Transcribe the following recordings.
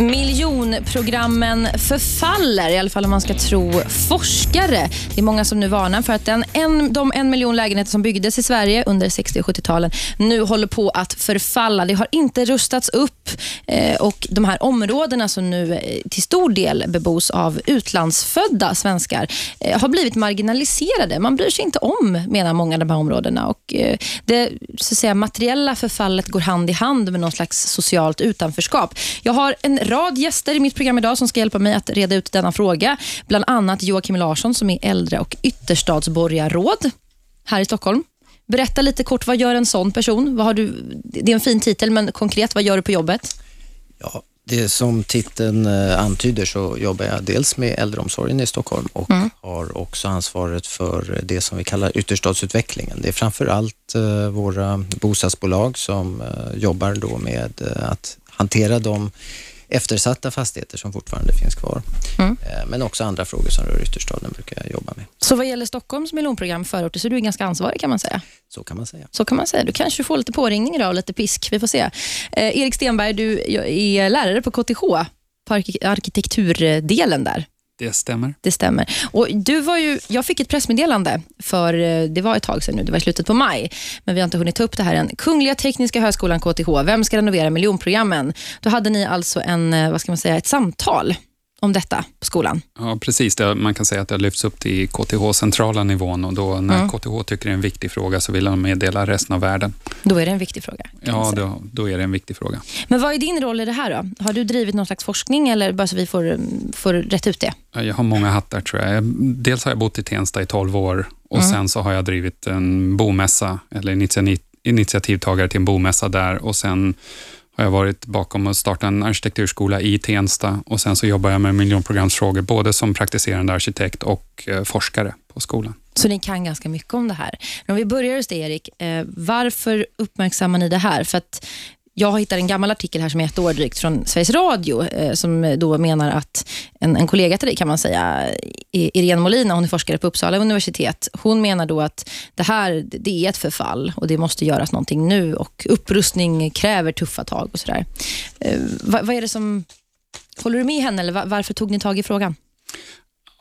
Miljonprogrammen förfaller, i alla fall om man ska tro forskare. Det är många som nu varnar för att den en, de en miljon lägenheter som byggdes i Sverige under 60 och 70-talen nu håller på att förfalla. Det har inte rustats upp eh, och de här områdena som nu eh, till stor del bebos av utlandsfödda svenskar eh, har blivit marginaliserade. Man bryr sig inte om, menar många av de här områdena. Och, eh, det så att säga, materiella förfallet går hand i hand med någon slags socialt utanförskap. Jag har en rad gäster i mitt program idag som ska hjälpa mig att reda ut denna fråga. Bland annat Joakim Larsson som är äldre- och ytterstadsborgarråd här i Stockholm. Berätta lite kort, vad gör en sån person? Vad har du, det är en fin titel, men konkret, vad gör du på jobbet? Ja, det som titeln eh, antyder så jobbar jag dels med äldreomsorgen i Stockholm och Mm. har också ansvaret för det som vi kallar ytterstadsutvecklingen. Det är framför allt eh, våra bostadsbolag som eh, jobbar då med att hantera de eftersatta fastigheter som fortfarande finns kvar. Mm. Eh, Men också andra frågor som rör ytterstaden brukar jag jobba med. Så vad gäller Stockholms miljonprogram förorter så är du ganska ansvarig kan man säga. Så kan man säga. Så kan man säga. Du kanske får lite påringning idag och lite pisk. Vi får se. Eh, Erik Stenberg, du är lärare på KTH, på arki- arkitekturdelen där. Det stämmer. Det stämmer. Och du var ju, jag fick ett pressmeddelande för, eh, det var ett tag sedan nu, det var i slutet på maj, men vi har inte hunnit ta upp det här än. Kungliga Tekniska Högskolan KTH, vem ska renovera miljonprogrammen? Då hade ni alltså en, eh, vad ska man säga, ett samtal om detta på skolan. Ja, precis. Man kan säga att det har lyfts upp till KTH-centrala nivån och då när Mm. KTH tycker det är en viktig fråga så vill de meddela resten av världen. Då är det en viktig fråga. Ja, då, då är det en viktig fråga. Men vad är din roll i det här då? Har du drivit någon slags forskning eller bara så vi får, får rätt ut det? Ja, Jag har många hattar tror jag. Jag- Dels har jag bott i Tensta i 12 år och Mm. sen så har jag drivit en bomässa, eller initiativ, initiativtagare till en bomässa där och sen har jag varit bakom att starta en arkitekturskola i Tensta och sen så jobbar jag med miljonprogramsfrågor både som praktiserande arkitekt och eh, forskare på skolan. Så ni kan ganska mycket om det här. Men om vi börjar hos dig Erik, eh, varför uppmärksammar ni det här? För att jag har hittat en gammal artikel här som är ett år drygt från Sveriges Radio eh, som då menar att en, en kollega till dig kan man säga, Irene Molina, hon är forskare på Uppsala universitet. Hon menar då att det här det är ett förfall och det måste göras någonting nu och upprustning kräver tuffa tag och sådär. Eh, vad, vad är det som, håller du med henne eller varför tog ni tag i frågan?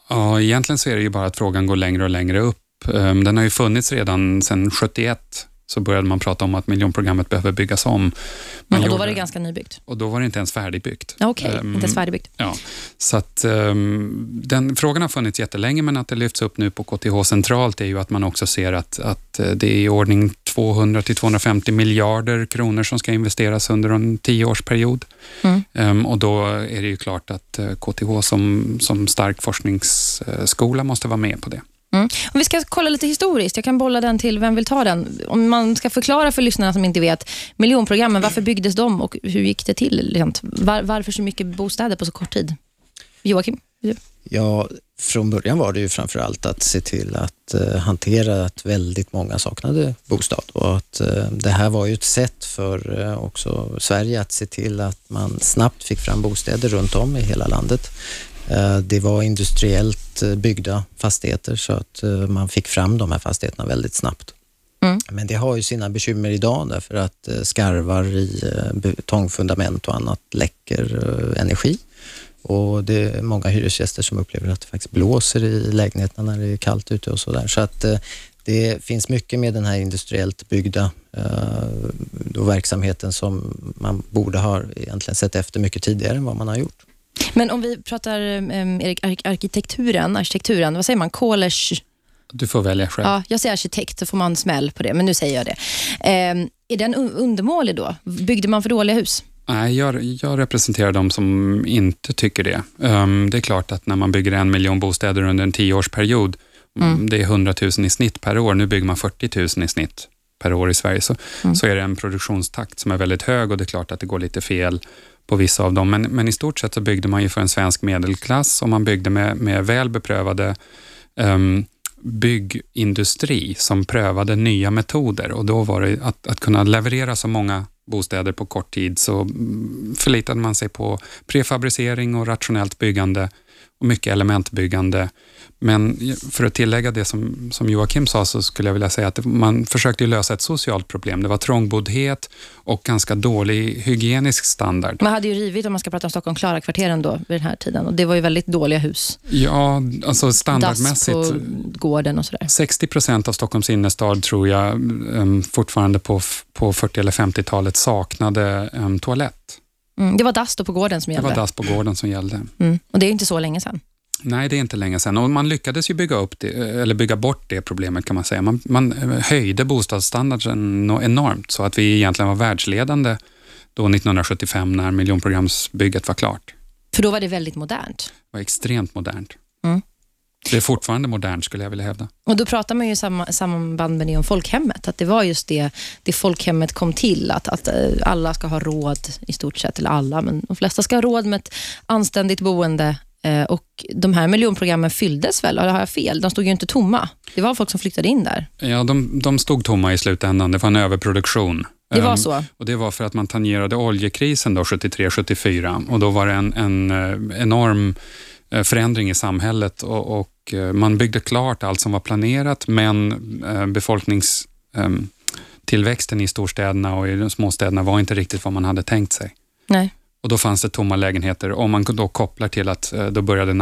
Ja, egentligen så är det ju bara att frågan går längre och längre upp. Ehm, den har ju funnits redan sedan 71 så började man prata om att miljonprogrammet behöver byggas om. Man och då gjorde- var det ganska nybyggt. och då var det inte ens färdigbyggt. Okej, Ehm, inte ens färdigbyggt. Ja, så att, ehm, den frågan har funnits jättelänge, men att det lyfts upp nu på KTH centralt är ju att man också ser att, att eh, det är i ordning 200 till 250 miljarder kronor som ska investeras under en tioårsperiod. Mm. Ehm, och då är det ju klart att eh, KTH som, som stark forskningsskola måste vara med på det. Mm. Om vi ska kolla lite historiskt, jag kan bolla den till vem vill ta den. Om man ska förklara för lyssnarna som inte vet, miljonprogrammen, varför byggdes de och hur gick det till? rent? Var, varför så mycket bostäder på så kort tid? Joakim? Ja, från början var det ju framför allt att se till att eh, hantera att väldigt många saknade bostad och att eh, det här var ju ett sätt för eh, också Sverige att se till att man snabbt fick fram bostäder runt om i hela landet. Eh, det var industriellt eh, byggda fastigheter så att eh, man fick fram de här fastigheterna väldigt snabbt. Mm. Men det har ju sina bekymmer idag därför att skarvar i betongfundament och annat läcker energi. Och det är många hyresgäster som upplever att det faktiskt blåser i lägenheterna när det är kallt ute och sådär. Så att det finns mycket med den här industriellt byggda då verksamheten som man borde ha egentligen sett efter mycket tidigare än vad man har gjort. Men om vi pratar um, Erik, ark- arkitekturen, arkitekturen, vad säger man? College? Du får välja själv. Ja, jag säger arkitekt, så får man smäll på det, men nu säger jag det. Ehm, är den un- undermålig då? Byggde man för dåliga hus? Nej, jag, jag representerar de som inte tycker det. Ehm, det är klart att när man bygger en miljon bostäder under en tioårsperiod, Mm. det är 100 000 i snitt per år, nu bygger man 40 000 i snitt per år i Sverige, så, Mm. så är det en produktionstakt som är väldigt hög och det är klart att det går lite fel på vissa av dem. Men, men i stort sett så byggde man ju för en svensk medelklass och man byggde med, med väl beprövade um, ehm, byggindustri som prövade nya metoder och då var det att, att kunna leverera så många bostäder på kort tid så mm, förlitade man sig på prefabricering och rationellt byggande och mycket elementbyggande. Men för att tillägga det som, som Joakim sa så skulle jag vilja säga att man försökte lösa ett socialt problem. Det var trångboddhet och ganska dålig hygienisk standard. Man hade ju rivit, om man ska prata om Stockholm, Klara-kvarteren då vid den här tiden och det var ju väldigt dåliga hus. Ja, alltså standardmässigt. Dass på gården och sådär. 60 procent av Stockholms innerstad tror jag um, fortfarande på, på 40 eller 50-talet saknade um, toalett. Mm, det var dass på gården som gällde? Det var dass på gården som gällde. Mm, och det är inte så länge sedan? Nej, det är inte länge sedan. Och man lyckades ju bygga, upp det, eller bygga bort det problemet kan man säga. Man, man höjde bostadsstandarden enormt så att vi egentligen var världsledande då 1975 när miljonprogramsbygget var klart. För då var det väldigt modernt? Det var extremt modernt. Mm. Det är fortfarande modernt skulle jag vilja hävda. Och Då pratar man ju i samband med det om folkhemmet, att det var just det, det folkhemmet kom till, att, att eh, alla ska ha råd i stort sett, eller alla, men de flesta ska ha råd med ett anständigt boende Eh, och De här miljonprogrammen fylldes väl, eller har jag fel? De stod ju inte tomma. Det var folk som flyttade in där. Ja, de, de stod tomma i slutändan. Det var en överproduktion. Det var ehm, så? och Det var för att man tangerade oljekrisen 73-74 och då var det en, en eh, enorm förändring i samhället och, och, man byggde klart allt som var planerat men befolkningstillväxten ehm, i storstäderna och i de småstäderna var inte riktigt vad man hade tänkt sig. Nej. Och Då fanns det tomma lägenheter. Om man då kopplar till att eh, då började en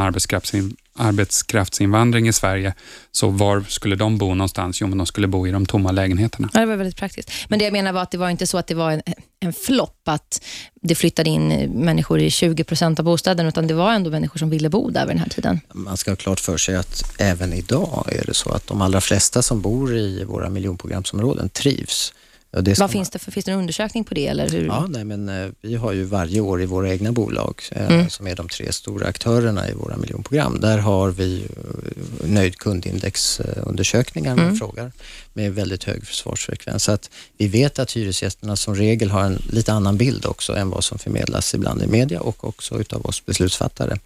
arbetskraftsinvandring i Sverige, så var skulle de bo någonstans? Jo, men de skulle bo i de tomma lägenheterna. Ja, det var väldigt praktiskt. Men det jag menar var att det var inte så att det var en, en flopp, att det flyttade in människor i 20 procent av bostäderna, utan det var ändå människor som ville bo där vid den här tiden. Man ska ha klart för sig att även idag är det så att de allra flesta som bor i våra miljonprogramsområden trivs. Det Vad finns det för, finns det en undersökning på det? Eller hur? Ja, nej, men eh, vi har ju varje år i våra egna bolag, eh, mm. som är de tre stora aktörerna i våra miljonprogram, där har vi eh, nöjd kundindexundersökningar man mm. frågar med väldigt hög försvarsfrekvens. Så att vi vet att hyresgästerna som regel har en lite annan bild också än vad som förmedlas ibland i media och också utav oss beslutsfattare.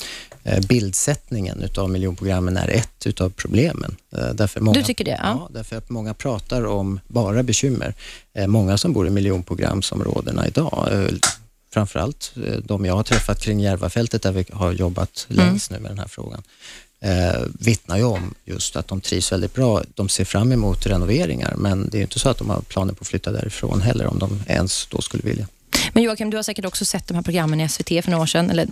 Bildsättningen utav miljonprogrammen är ett utav problemen. Därför många, du tycker det? Ja. ja, därför att många pratar om bara bekymmer. Eh, många som bor i miljonprogramsområdena idag, eh, framförallt eh, de jag har träffat kring Järvafältet där vi har jobbat mm. längst nu med den här frågan, eh, vittnar ju om just att de trivs väldigt bra. De ser fram emot renoveringar men det är inte så att de har planer på att flytta därifrån heller om de ens då skulle vilja. Men Joakim, du har säkert också sett de här programmen i SVT för några år sedan, eller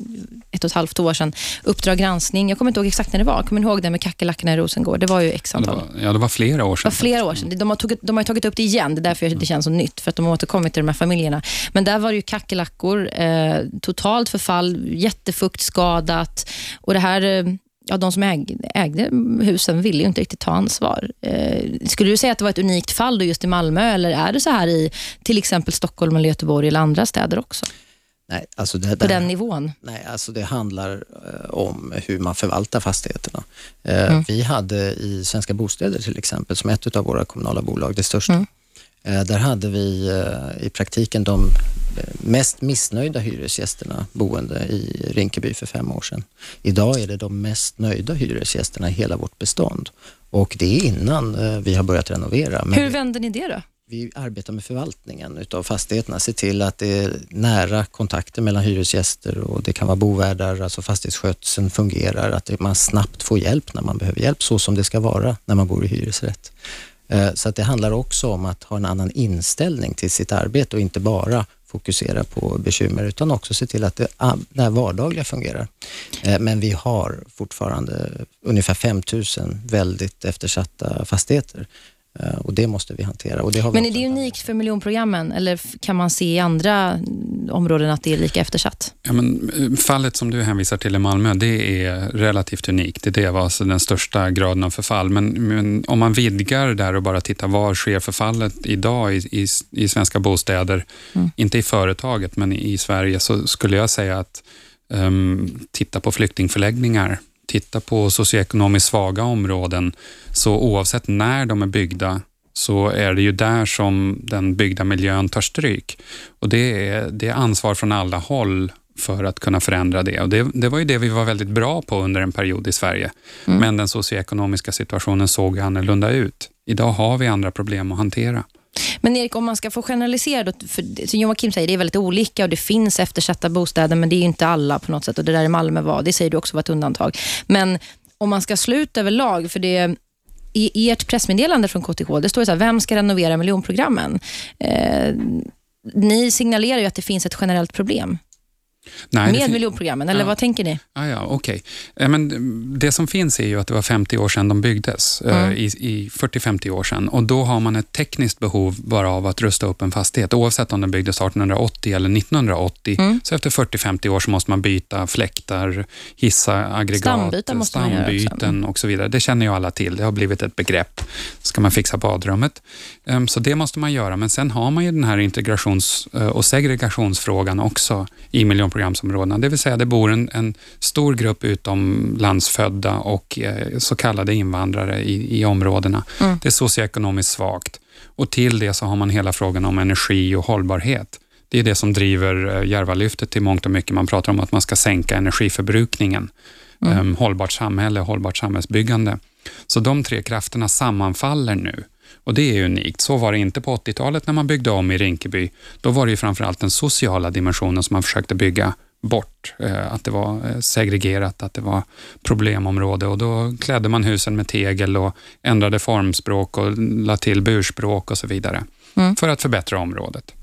ett och ett halvt år sedan. Uppdrag granskning. Jag kommer inte ihåg exakt när det var. Kommer du ihåg det med kackerlackorna i Rosengård? Det var ju x antal. Ja, det var, ja, det var flera år sedan. Det var flera år sedan. De har, tagit, de har tagit upp det igen. Det är därför det känns så nytt, för att de har återkommit till de här familjerna. Men där var det ju kackerlackor, eh, totalt förfall, jättefukt, skadat. Och det här... Eh, ja, de som ägde, ägde husen ville ju inte riktigt ta ansvar. Eh, skulle du säga att det var ett unikt fall just i Malmö eller är det så här i till exempel Stockholm eller Göteborg eller andra städer också? Nej, alltså det, På den nivån? Nej, alltså det handlar eh, om hur man förvaltar fastigheterna. Eh, mm. Vi hade i Svenska Bostäder till exempel, som ett av våra kommunala bolag, det största, mm. Eh, där hade vi eh, i praktiken de mest missnöjda hyresgästerna boende i Rinkeby för fem år sedan. Idag är det de mest nöjda hyresgästerna i hela vårt bestånd och det är innan eh, vi har börjat renovera. Men Hur vänder ni det då? Vi arbetar med förvaltningen utav fastigheterna, se till att det är nära kontakter mellan hyresgäster och det kan vara bovärdar, alltså fastighetsskötseln fungerar, att man snabbt får hjälp när man behöver hjälp, så som det ska vara när man bor i hyresrätt. Eh, så att det handlar också om att ha en annan inställning till sitt arbete och inte bara fokusera på bekymmer utan också se till att det, ah, det här vardagliga fungerar. Eh, men vi har fortfarande ungefär 5000 väldigt eftersatta fastigheter och det måste vi hantera. Och det har Men är det unikt för miljonprogrammen eller kan man se i andra områden att det är lika eftersatt? Ja, men, eh, fallet som du hänvisar till i Malmö, det är relativt unikt. Det var alltså den största graden av förfall. Men, men, om man vidgar där och bara tittar var sker förfallet idag i, i, i svenska bostäder, mm. inte i företaget men i, i Sverige, så skulle jag säga att um, titta på flyktingförläggningar titta på socioekonomiskt svaga områden, så oavsett när de är byggda så är det ju där som den byggda miljön tar stryk. Och det är, det är ansvar från alla håll för att kunna förändra det. Och det, det var ju det vi var väldigt bra på under en period i Sverige. Mm. Men den socioekonomiska situationen såg annorlunda ut. Idag har vi andra problem att hantera. Men Erik, om man ska få generalisera, då, för som Joakim säger, det är väldigt olika och det finns eftersatta bostäder, men det är inte alla på något sätt. Och Det där i Malmö var, det säger du också var ett undantag. Men om man ska slå ut överlag, för det i ert pressmeddelande från KTH, det står så här, vem ska renovera miljonprogrammen? Eh, ni signalerar ju att det finns ett generellt problem. Nej, med miljonprogrammen, eller ja. vad tänker ni? Ah, ja, okay. Men det som finns är ju att det var 50 år sedan de byggdes, eh, mm. i, i 40-50 år sedan. Och Då har man ett tekniskt behov bara av att rusta upp en fastighet, oavsett om den byggdes 1880 eller 1980. Mm. Så efter 40-50 år så måste man byta fläktar, hissa aggregat, stambyten, och så vidare. Det känner ju alla till, det har blivit ett begrepp. Ska man fixa badrummet? Um, så det måste man göra, men sen har man ju den här integrations uh, och segregationsfrågan också i miljonprogrammet programområdena. Det vill säga det bor en, en stor grupp utomlandsfödda och eh, så kallade invandrare i, i områdena. Mm. Det är socioekonomiskt svagt. Och till det så har man hela frågan om energi och hållbarhet. Det är det som driver eh, Järvalyftet till mångt och mycket. Man pratar om att man ska sänka energiförbrukningen. Mm. Um, hållbart samhälle, hållbart samhällsbyggande. Så de tre krafterna sammanfaller nu. Och Det är unikt. Så var det inte på 80-talet när man byggde om i Rinkeby. Då var det ju framförallt den sociala dimensionen som man försökte bygga bort. Eh, att det var eh, segregerat, att det var problemområde och då klädde man husen med tegel och ändrade formspråk och la till burspråk och så vidare mm. för att förbättra området.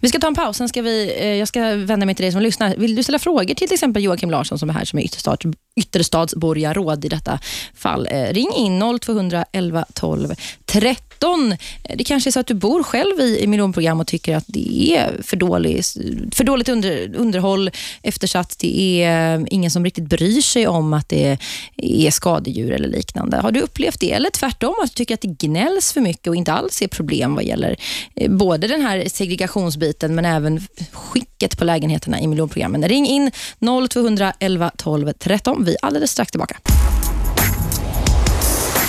Vi ska ta en paus, sen ska vi, eh, jag ska vända mig till dig som lyssnar. Vill du ställa frågor till till exempel Joakim Larsson som är här som är ytterstads, ytterstadsborgarråd i detta fall? Eh, ring in 0211 12 13 Det kanske är så att du bor själv i, i miljonprogram och tycker att det är för, dålig, för dåligt under, underhåll, eftersatt. Det är eh, ingen som riktigt bryr sig om att det är skadedjur eller liknande. Har du upplevt det? Eller tvärtom, att du tycker att det gnälls för mycket och inte alls är problem vad gäller eh, både den här segregationsbiten men även skicket på lägenheterna i miljonprogrammen. Ring in 0211 12 13. Vi alldeles strax tillbaka.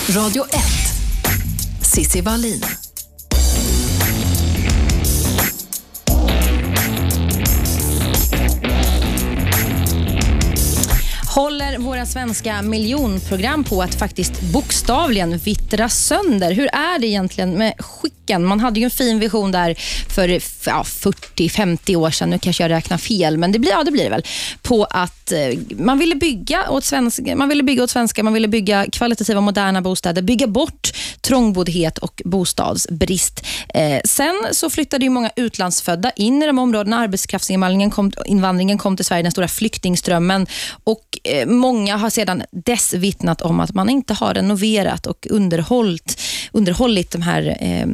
Radio 1 Cissi Wallin. Håller våra svenska miljonprogram på att faktiskt bokstavligen vittra sönder. Hur är det egentligen med skicken? Man hade ju en fin vision där för ja, 40-50 år sedan, nu kanske jag räknar fel, men det blir, ja, det blir det väl, på att eh, man ville bygga åt svenska, man ville bygga åt svenska, man ville bygga kvalitativa moderna bostäder, bygga bort trångboddhet och bostadsbrist. Eh, sen så flyttade ju många utlandsfödda in i de områdena. Arbetskraftsinvandringen kom, invandringen kom till Sverige, den stora flyktingströmmen och många har sedan dess vittnat om att man inte har renoverat och underhållit, underhållit de här eh,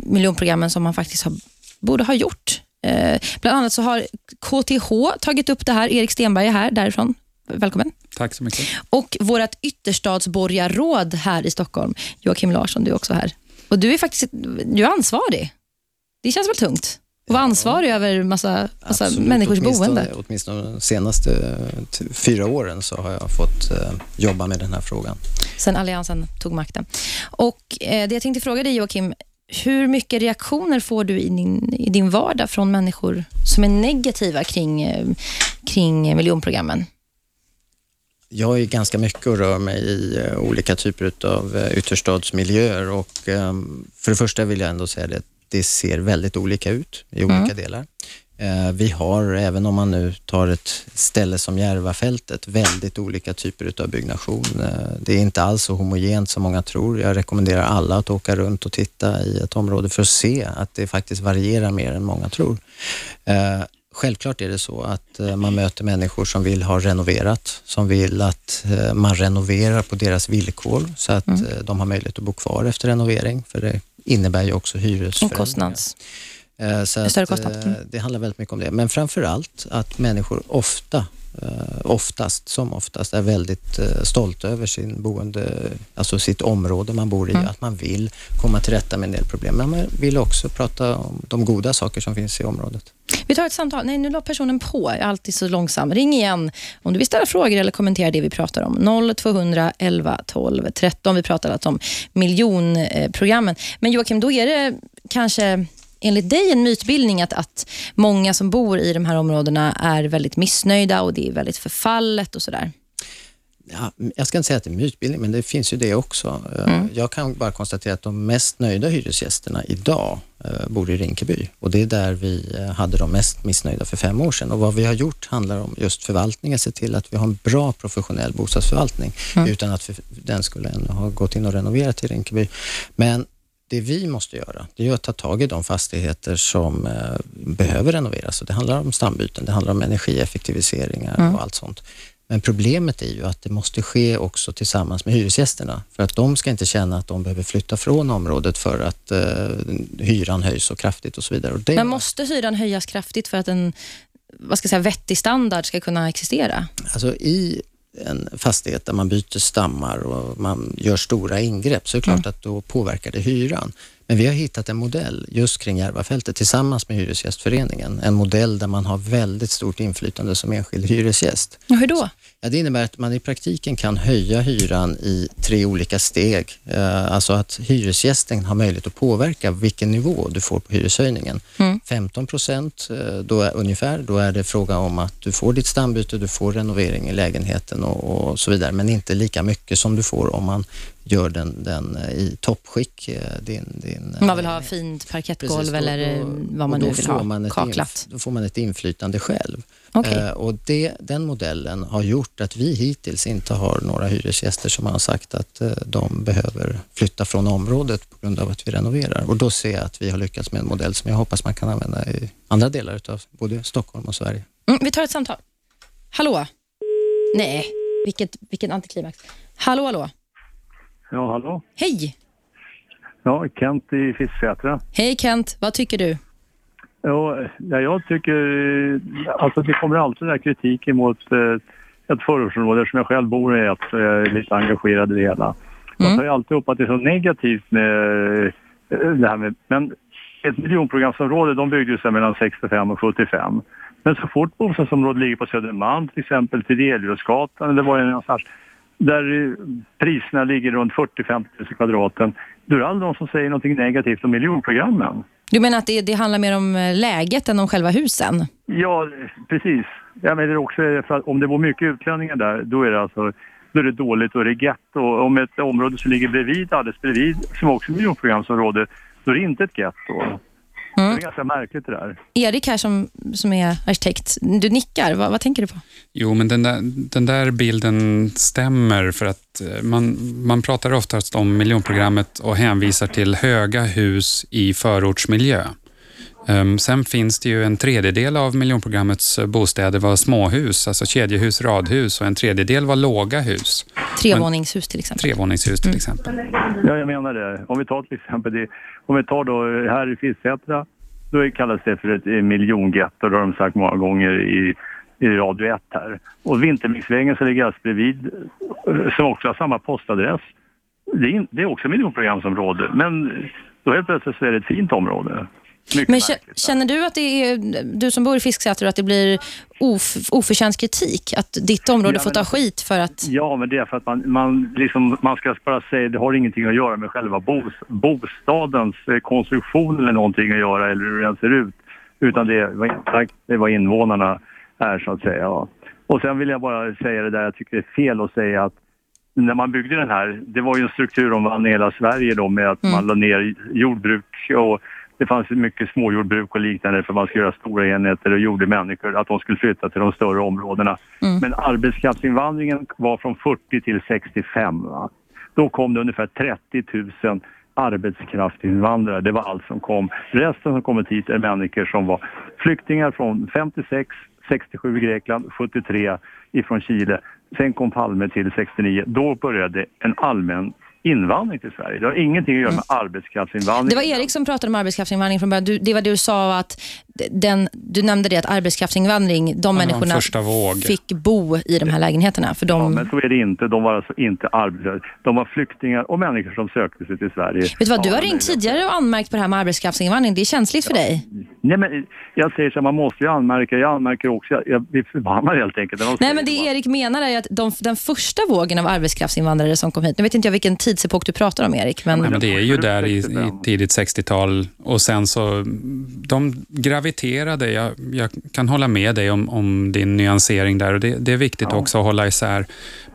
miljonprogrammen som man faktiskt har, borde ha gjort. Eh, bland annat så har KTH tagit upp det här. Erik Stenberg är här därifrån. Välkommen. Tack så mycket. Och vårt ytterstadsborgarråd här i Stockholm, Joakim Larsson, du är också här. Och Du är faktiskt du är ansvarig. Det känns väl tungt? Att vara ansvarig över massa, massa absolut, människors åtminstone, boende. Åtminstone de senaste fyra åren så har jag fått eh, jobba med den här frågan. Sen Alliansen tog makten. Och eh, Det jag tänkte fråga dig Joakim, hur mycket reaktioner får du i din, i din vardag från människor som är negativa kring, eh, kring miljonprogrammen? jag är ganska mycket och rör mig i olika typer av ytterstadsmiljöer och um, för det första vill jag ändå säga det det ser väldigt olika ut i olika mm. delar. Uh, vi har, även om man nu tar ett ställe som Järvafältet, väldigt olika typer av byggnation. det är inte alls så homogent som många tror. Jag rekommenderar alla att åka runt och titta i ett område för att se att det faktiskt varierar mer än många tror. Självklart är det så att eh, man möter människor som vill ha renoverat, som vill att eh, man renoverar på deras villkor så att mm. Eh, de har möjlighet att bo kvar efter renovering, för det innebär ju också hyresförändringar. kostnads. Så att, mm. det handlar väldigt mycket om det. Men framför allt att människor ofta oftast, som oftast, är väldigt stolta över sin boende, alltså sitt område man bor i, mm. att man vill komma till rätta med en del problem. Men man vill också prata om de goda saker som finns i området. Vi tar ett samtal. Nej, nu la personen på. Jag är alltid så långsam. Ring igen om du vill ställa frågor eller kommentera det vi pratar om. 0200 11 12 13. Vi pratar alltså om miljonprogrammen. Men Joakim, då är det kanske enligt dig en mytbildning att, att många som bor i de här områdena är väldigt missnöjda och det är väldigt förfallet och sådär? Ja, jag ska inte säga att det är mytbildning, men det finns ju det också. Mm. Jag kan bara konstatera att de mest nöjda hyresgästerna idag eh, bor i Rinkeby och det är där vi eh, hade de mest missnöjda för fem år sedan. Och vad vi har gjort handlar om just förvaltningen, se till att vi har en bra professionell bostadsförvaltning mm. utan att den skulle ha gått in och renoverat i Rinkeby. Men det vi måste göra, det är att ta tag i de fastigheter som eh, behöver renoveras. Och det handlar om stambyten, det handlar om energieffektiviseringar mm. och allt sånt. Men problemet är ju att det måste ske också tillsammans med hyresgästerna för att de ska inte känna att de behöver flytta från området för att eh, hyran höjs så kraftigt och så vidare. Och det... Men måste hyran höjas kraftigt för att en vad ska jag säga, vettig standard ska kunna existera? Alltså i en fastighet där man byter stammar och man gör stora ingrepp så är det klart mm. att då påverkar det hyran. Men vi har hittat en modell just kring Järvafältet tillsammans med Hyresgästföreningen. En modell där man har väldigt stort inflytande som enskild hyresgäst. Och hur då? Ja, det innebär att man i praktiken kan höja hyran i tre olika steg. Eh, alltså att hyresgästen har möjlighet att påverka vilken nivå du får på hyreshöjningen. Mm. 15 procent eh, då är, ungefär, då är det fråga om att du får ditt stambyte, du får renovering i lägenheten och, och så vidare, men inte lika mycket som du får om man gör den, den eh, i toppskick. Din, din, man vill ha fint parkettgolv eller vad man nu vill ha, kaklat. Då får man ett inflytande själv. Okay. Eh, och det, den modellen har gjort att vi hittills inte har några hyresgäster som har sagt att eh, de behöver flytta från området på grund av att vi renoverar. Och då ser jag att vi har lyckats med en modell som jag hoppas man kan använda i andra delar av både Stockholm och Sverige. Mm, vi tar ett samtal. Hallå? Nej, vilket, vilken antiklimax. Hallå, hallå? Ja, hallå? Hej! Ja, Kent i Fisksätra. Hej Kent, vad tycker du? Ja, jag tycker... Alltså det kommer alltid den kritik mot eh, ett förortsområde som jag själv bor i, att jag är lite engagerad i det hela. Man mm. tar ju alltid upp att det är så negativt med eh, det här med... Men ett miljonprogramsområde, de byggdes mellan 65 och 75. Men så fort bostadsområdet ligger på Södermalm, till exempel Fideliusgatan eller var det någonstans, där priserna ligger runt 40-50 000 kvadraten, då är det aldrig någon som säger något negativt om miljonprogrammen. Du menar att det, det, handlar mer om eh, läget än om själva husen? Ja, precis. Jag menar också eh, för att om det bor mycket utlänningar där, då är det alltså då är det dåligt och det är getto. Om ett område som ligger bredvid, alldeles bredvid, som också är miljonprogramsområde, då är det inte ett getto. Mm. Det är ganska märkligt det där. Erik här som, som är arkitekt, du nickar. Vad, vad tänker du på? Jo, men den där, den där bilden stämmer för att eh, man, man pratar oftast om miljonprogrammet och hänvisar till höga hus i förortsmiljö. Um, sen finns det ju en tredjedel av miljonprogrammets bostäder var småhus, alltså kedjehus, radhus och en tredjedel var låga hus. Trevåningshus till exempel. Trevåningshus till mm. exempel. Ja, jag menar det. Om vi tar till exempel det, om vi tar då här i Fisksätra, då kallas det för ett miljongetto, det har de sagt många gånger i, i Radio 1 här. Och Vintermixvägen som ligger alldeles bredvid, som också har samma postadress, det är, det är också miljonprogramsområde, men då helt plötsligt så är det ett fint område. Mycket Men känner du att det är, du som bor i Fisksätra, att det blir of, oförtjänt kritik? Att ditt område ja, får ta skit för att... Ja, men det är för att man, man, liksom, man ska bara säga det har ingenting att göra med själva bos, bostadens eh, konstruktion eller någonting att göra eller hur den ser ut. Utan det är, vad invånarna är så att säga. Och sen vill jag bara säga det där, jag tycker det är fel att säga att när man byggde den här, det var ju en strukturomvandling i hela Sverige då med att mm. man la ner jordbruk och det fanns mycket småjordbruk och liknande för man skulle göra stora enheter och gjorde människor att de skulle flytta till de större områdena. Mm. Men arbetskraftsinvandringen var från 40 till 65. Va? Då kom det ungefär 30 000 arbetskraftsinvandrare. Det var allt som kom. Resten som kommit hit är människor som var flyktingar från 56, 67 i Grekland, 73 ifrån Chile. Sen kom Palme till 69. Då började en allmän invandring till Sverige. Det har ingenting att göra med mm. arbetskraftsinvandring. Det var Erik som pratade om arbetskraftsinvandring från början. Du, det var du sa att den, du nämnde det att arbetskraftsinvandring, de ja, människorna fick bo i de här lägenheterna. För de... Ja, men så är det inte. De var alltså inte arbetslösa. De var flyktingar och människor som sökte sig till Sverige. Vet du vad, du har ringt tidigare och anmärkt på det här med arbetskraftsinvandring. Det är känsligt för dig. Nej, men jag säger så här, man måste ju anmärka. Jag anmärker också. Jag, jag blir förbannad helt enkelt. Nej, men det Erik menar är att de, den första vågen av arbetskraftsinvandrare som kom hit, nu vet inte jag vilken tidsepok du pratar om Erik, men, Ja, men det är ju där i, i 65. tidigt 60-tal och sen så, de graviterade, jag, jag kan hålla med dig om, om din nyansering där och det, det är viktigt också att hålla isär.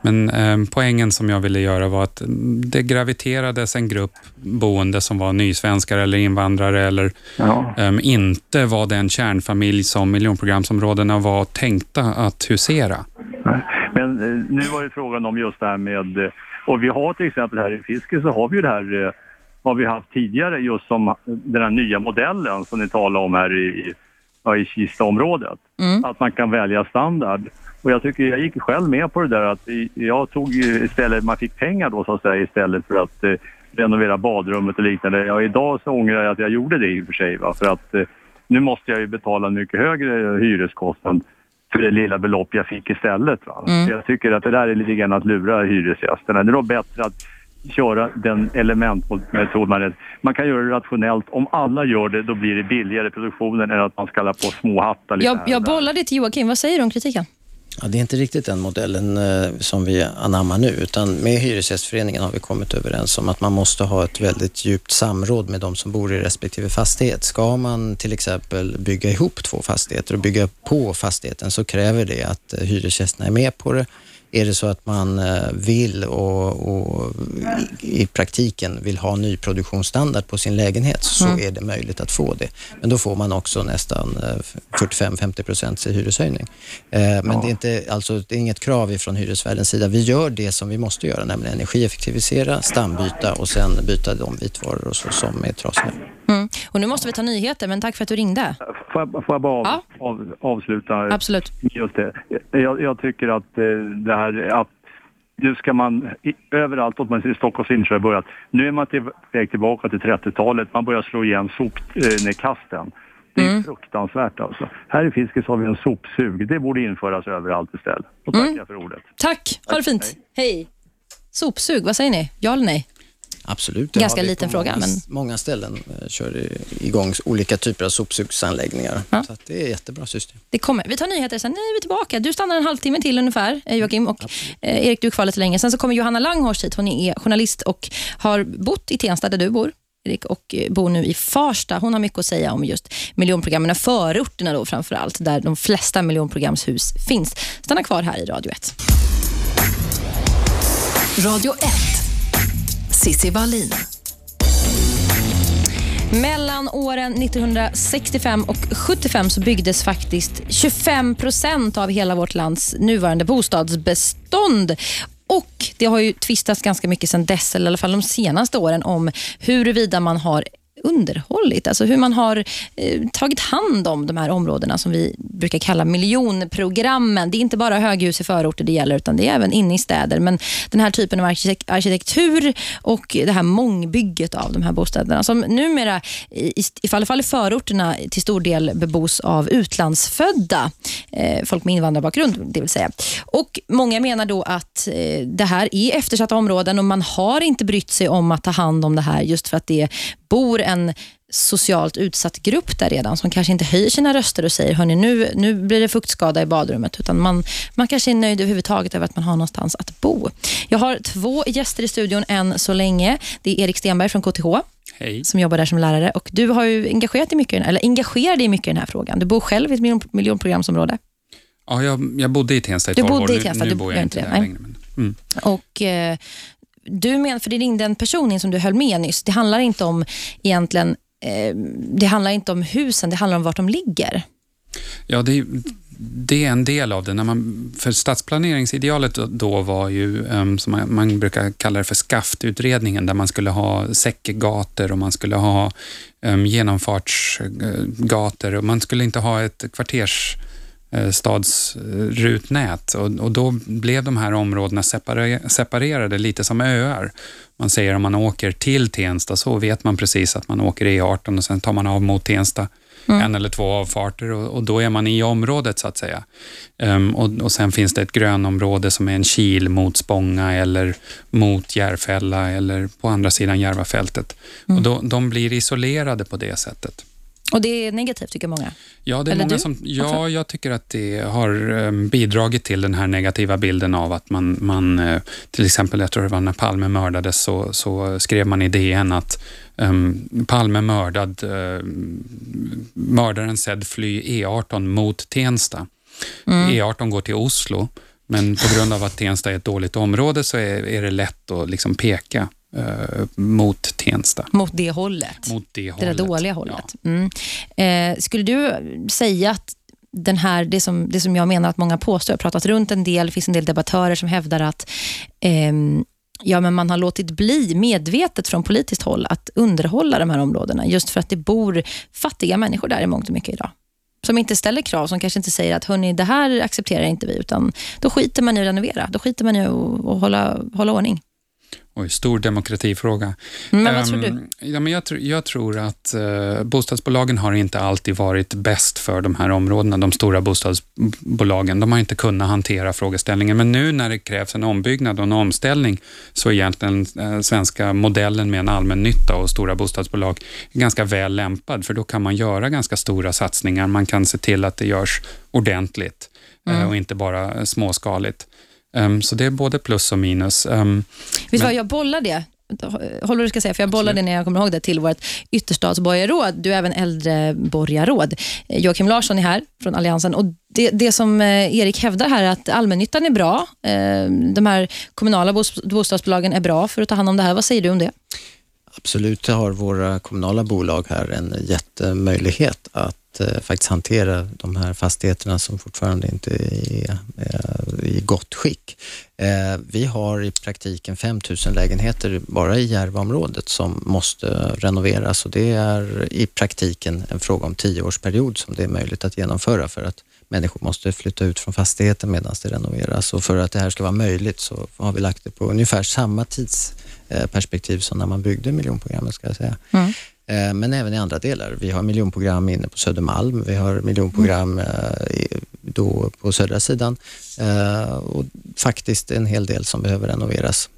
Men eh, poängen som jag ville göra var att det graviterades en grupp boende som var nysvenskar eller invandrare eller Ja. eh, inte var den kärnfamilj som miljonprogramsområdena var tänkta att husera. Men eh, nu var det frågan om just det här med, eh, och vi har till exempel här i Fiske så har vi ju det här, eh, vad vi haft tidigare just som den här nya modellen som ni talade om här i, ja, i Kistaområdet. Mm. Att man kan välja standard. Och jag tycker, jag gick själv med på det där att jag tog ju istället, man fick pengar då så att säga istället för att eh, renovera badrummet och liknande. Ja, idag så ångrar jag att jag gjorde det i och för sig va, för att eh, nu måste jag ju betala en mycket högre hyreskostnad för det lilla belopp jag fick istället. Mm. Jag tycker att det där är lite grann att lura hyresgästerna. Det är då bättre att köra den elementmetod man Man kan göra det rationellt. Om alla gör det, då blir det billigare produktionen än att man ska på och småhatta lite jag, bollar det till Joakim. Vad säger du om kritiken? Ja, det är inte riktigt den modellen eh, som vi anammar nu, utan med Hyresgästföreningen har vi kommit överens om att man måste ha ett väldigt djupt samråd med de som bor i respektive fastighet. Ska man till exempel bygga ihop två fastigheter och bygga på fastigheten så kräver det att eh, hyresgästerna är med på det. Är det så att man eh, vill och, och i, i praktiken vill ha nyproduktionsstandard på sin lägenhet så är det möjligt att få det. Men då får man också nästan eh, 45-50 procents hyreshöjning. Eh, Men det, är inte, alltså, det är inget krav ifrån hyresvärdens sida. Vi gör det som vi måste göra, nämligen energieffektivisera, stambyta och sen byta de vitvaror och så som är trasiga. Mm. Och nu måste vi ta nyheter, men tack för att du ringde. Får jag, får jag bara av, Ja. av, avsluta? Absolut. Just det. Jag, jag tycker att eh, det här att nu ska man i, överallt, åtminstone i Stockholms innerstad börjat. Nu är man till, väg tillbaka till 30-talet. Man börjar slå igen sopnedkasten. Det är fruktansvärt alltså. Här i Fiskis har vi en sopsug. Det borde införas överallt istället. Och tackar för ordet. Tack, ha det fint. Hej. Sopsug, vad säger ni? Ja eller nej? Absolut. det Ganska har vi liten på fråga, Många, men- många ställen eh, kör i- igång olika typer av sopsugsanläggningar. Ja. Så att det är jättebra system. Det kommer. Vi tar nyheter, sen är vi tillbaka. Du stannar en halvtimme till ungefär, eh, Joakim. Och, eh, Erik, du är kvar lite länge. Sen så kommer Johanna Langhorst hit. Hon är journalist och har bott i Tensta, där du bor. Erik, och eh, bor nu i Farsta. Hon har mycket att säga om just miljonprogrammen och förorterna då framför allt, där de flesta miljonprogramshus finns. Stanna kvar här i Radio 1. Radio 1. Cissi Wallin. Mellan åren 1965 och 75 så byggdes faktiskt 25 procent av hela vårt lands nuvarande bostadsbestånd. Och Det har ju tvistats ganska mycket sedan dess, eller i alla fall de senaste åren, om huruvida man har underhållit, alltså hur man har eh, tagit hand om de här områdena som vi brukar kalla miljonprogrammen. Det är inte bara höghus i förorter det gäller, utan det är även inne i städer. Men den här typen av arkitek- arkitektur och det här mångbygget av de här bostäderna, som numera i, i alla fall i förorterna till stor del bebos av utlandsfödda, eh, folk med invandrarbakgrund det vill säga. Och Många menar då att eh, det här är eftersatta områden och man har inte brytt sig om att ta hand om det här just för att det bor en socialt utsatt grupp där redan som kanske inte höjer sina röster och säger hörni nu, nu blir det fuktskada i badrummet utan man, man kanske är nöjd överhuvudtaget över att man har någonstans att bo. Jag har två gäster i studion än så länge. Det är Erik Stenberg från KTH Hej. som jobbar där som lärare och du har ju engagerat dig mycket, i eller engagerar dig mycket i den här frågan. Du bor själv i ett miljon, miljonprogramsområde. Ja, jag, jag bodde i Tensta i Du 12 år. bodde i Nu- Tensta, nu, du bor gör jag inte där längre. Men, mm. Och eh, du men, för det ringde en person in som du höll med nyss. Det handlar inte om egentligen eh, det handlar inte om husen, det handlar om vart de ligger. Ja, det, är- det är en del av det. När man, för stadsplaneringsidealet då- var ju, um, som man, man brukar kalla det för skaftutredningen, där man skulle ha säckgator och man skulle ha um, genomfartsgator och man skulle inte ha ett kvarters stadsrutnät och, och då blev de här områdena separe, separerade lite som öar. Man säger om man åker till Tensta så vet man precis att man åker E18 och sen tar man av mot Tensta en eller två avfarter och, och då är man i området så att säga. Ehm, och, och Sen finns det ett grönområde som är en kil mot Spånga eller mot Järfälla eller på andra sidan Järvafältet. Och då, de blir isolerade på det sättet. Och det är negativt tycker många. Ja, det är Eller många du som, ja, jag tycker att det har um, bidragit till den här negativa bilden av att man, man eh, till exempel, jag tror det var när Palme mördades, så, så skrev man i DN att um, Palme mördad, uh, mördaren sedd fly E18 mot Tensta. Mm. E18 går till Oslo, men på grund av att Tensta är ett dåligt område så är, är det lätt att liksom peka eh, mot Tensta. Mot det hållet. Mot det det hållet. där dåliga hållet. Mm. Eh, skulle du säga att den här, det, som, det som jag menar att många påstår, jag har pratat runt en del, det finns en del debattörer som hävdar att ehm, ja, men man har låtit bli medvetet från politiskt håll att underhålla de här områdena, just för att det bor fattiga människor där i mångt och mycket idag. Som inte ställer krav, som kanske inte säger att hörni, det här accepterar inte vi, utan då skiter man i att renovera. Då skiter man i att hålla, hålla ordning. Oj, stor demokratifråga. Men vad Ehm, tror du? Ja, men jag, tr- jag tror att eh, bostadsbolagen har inte alltid varit bäst för de här områdena. De stora bostadsbolagen. De har inte kunnat hantera frågeställningen. Men nu när det krävs en ombyggnad och en omställning så är egentligen eh, svenska modellen med en allmännytta och stora bostadsbolag ganska väl lämpad. För då kan man göra ganska stora satsningar. Man kan se till att det görs ordentligt eh, Mm. och inte bara småskaligt. Ehm, så det är både plus och minus. Ehm, Vet du Men- vad, jag bollar det. Håll vad du ska säga, för jag bollar det när jag kommer ihåg det till vårt ytterstadsborgarråd. Du är även äldreborgarråd. Joakim Larsson är här från Alliansen. Och det, det som eh, Erik hävdar här är att allmännyttan är bra. Eh, De här kommunala bos- bostadsbolagen är bra för att ta hand om det här. Vad säger du om det? Absolut har våra kommunala bolag här en jättemöjlighet att eh, faktiskt hantera de här fastigheterna som fortfarande inte är eh, i gott skick. Eh, vi har i praktiken 5 000 lägenheter bara i Järvaområdet som måste renoveras och det är i praktiken en fråga om tioårsperiod som det är möjligt att genomföra för att människor måste flytta ut från fastigheten medan det renoveras och för att det här ska vara möjligt så har vi lagt det på ungefär samma tids tidsperspektiv som när man byggde miljonprogrammet ska jag säga. Mm. Eh, Men även i andra delar. Vi har miljonprogram inne på Södermalm, vi har miljonprogram eh, i- då på södra sidan eh, och faktiskt en hel del som behöver renoveras.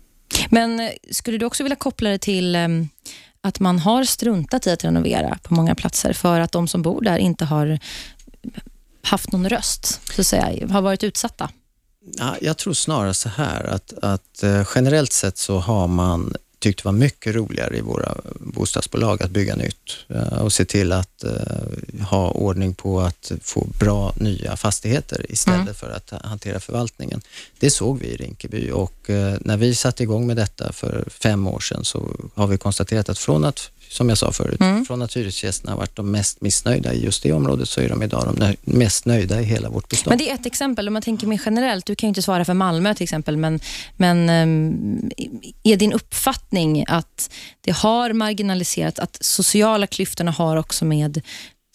Men eh, skulle du också vilja koppla det till eh, att man har struntat i att renovera på många platser för att de som bor där inte har haft någon röst, så att säga, har varit utsatta? Ja, jag tror snarare så här att, att eh, generellt sett så har man tyckt det var mycket roligare i våra bostadsbolag att bygga nytt eh, och se till att eh, ha ordning på att få bra nya fastigheter istället Mm. för att hantera förvaltningen. Det såg vi i Rinkeby och när vi satte igång med detta för fem år sedan så har vi konstaterat att från att som jag sa förut, Mm. från att hyresgästerna har varit de mest missnöjda i just det området så är de idag de mest nöjda i hela vårt bestånd. Men det är ett exempel. Om man tänker mer generellt, du kan ju inte svara för Malmö till exempel, men, men ehm, är din uppfattning att det har marginaliserats, att sociala klyftorna har också med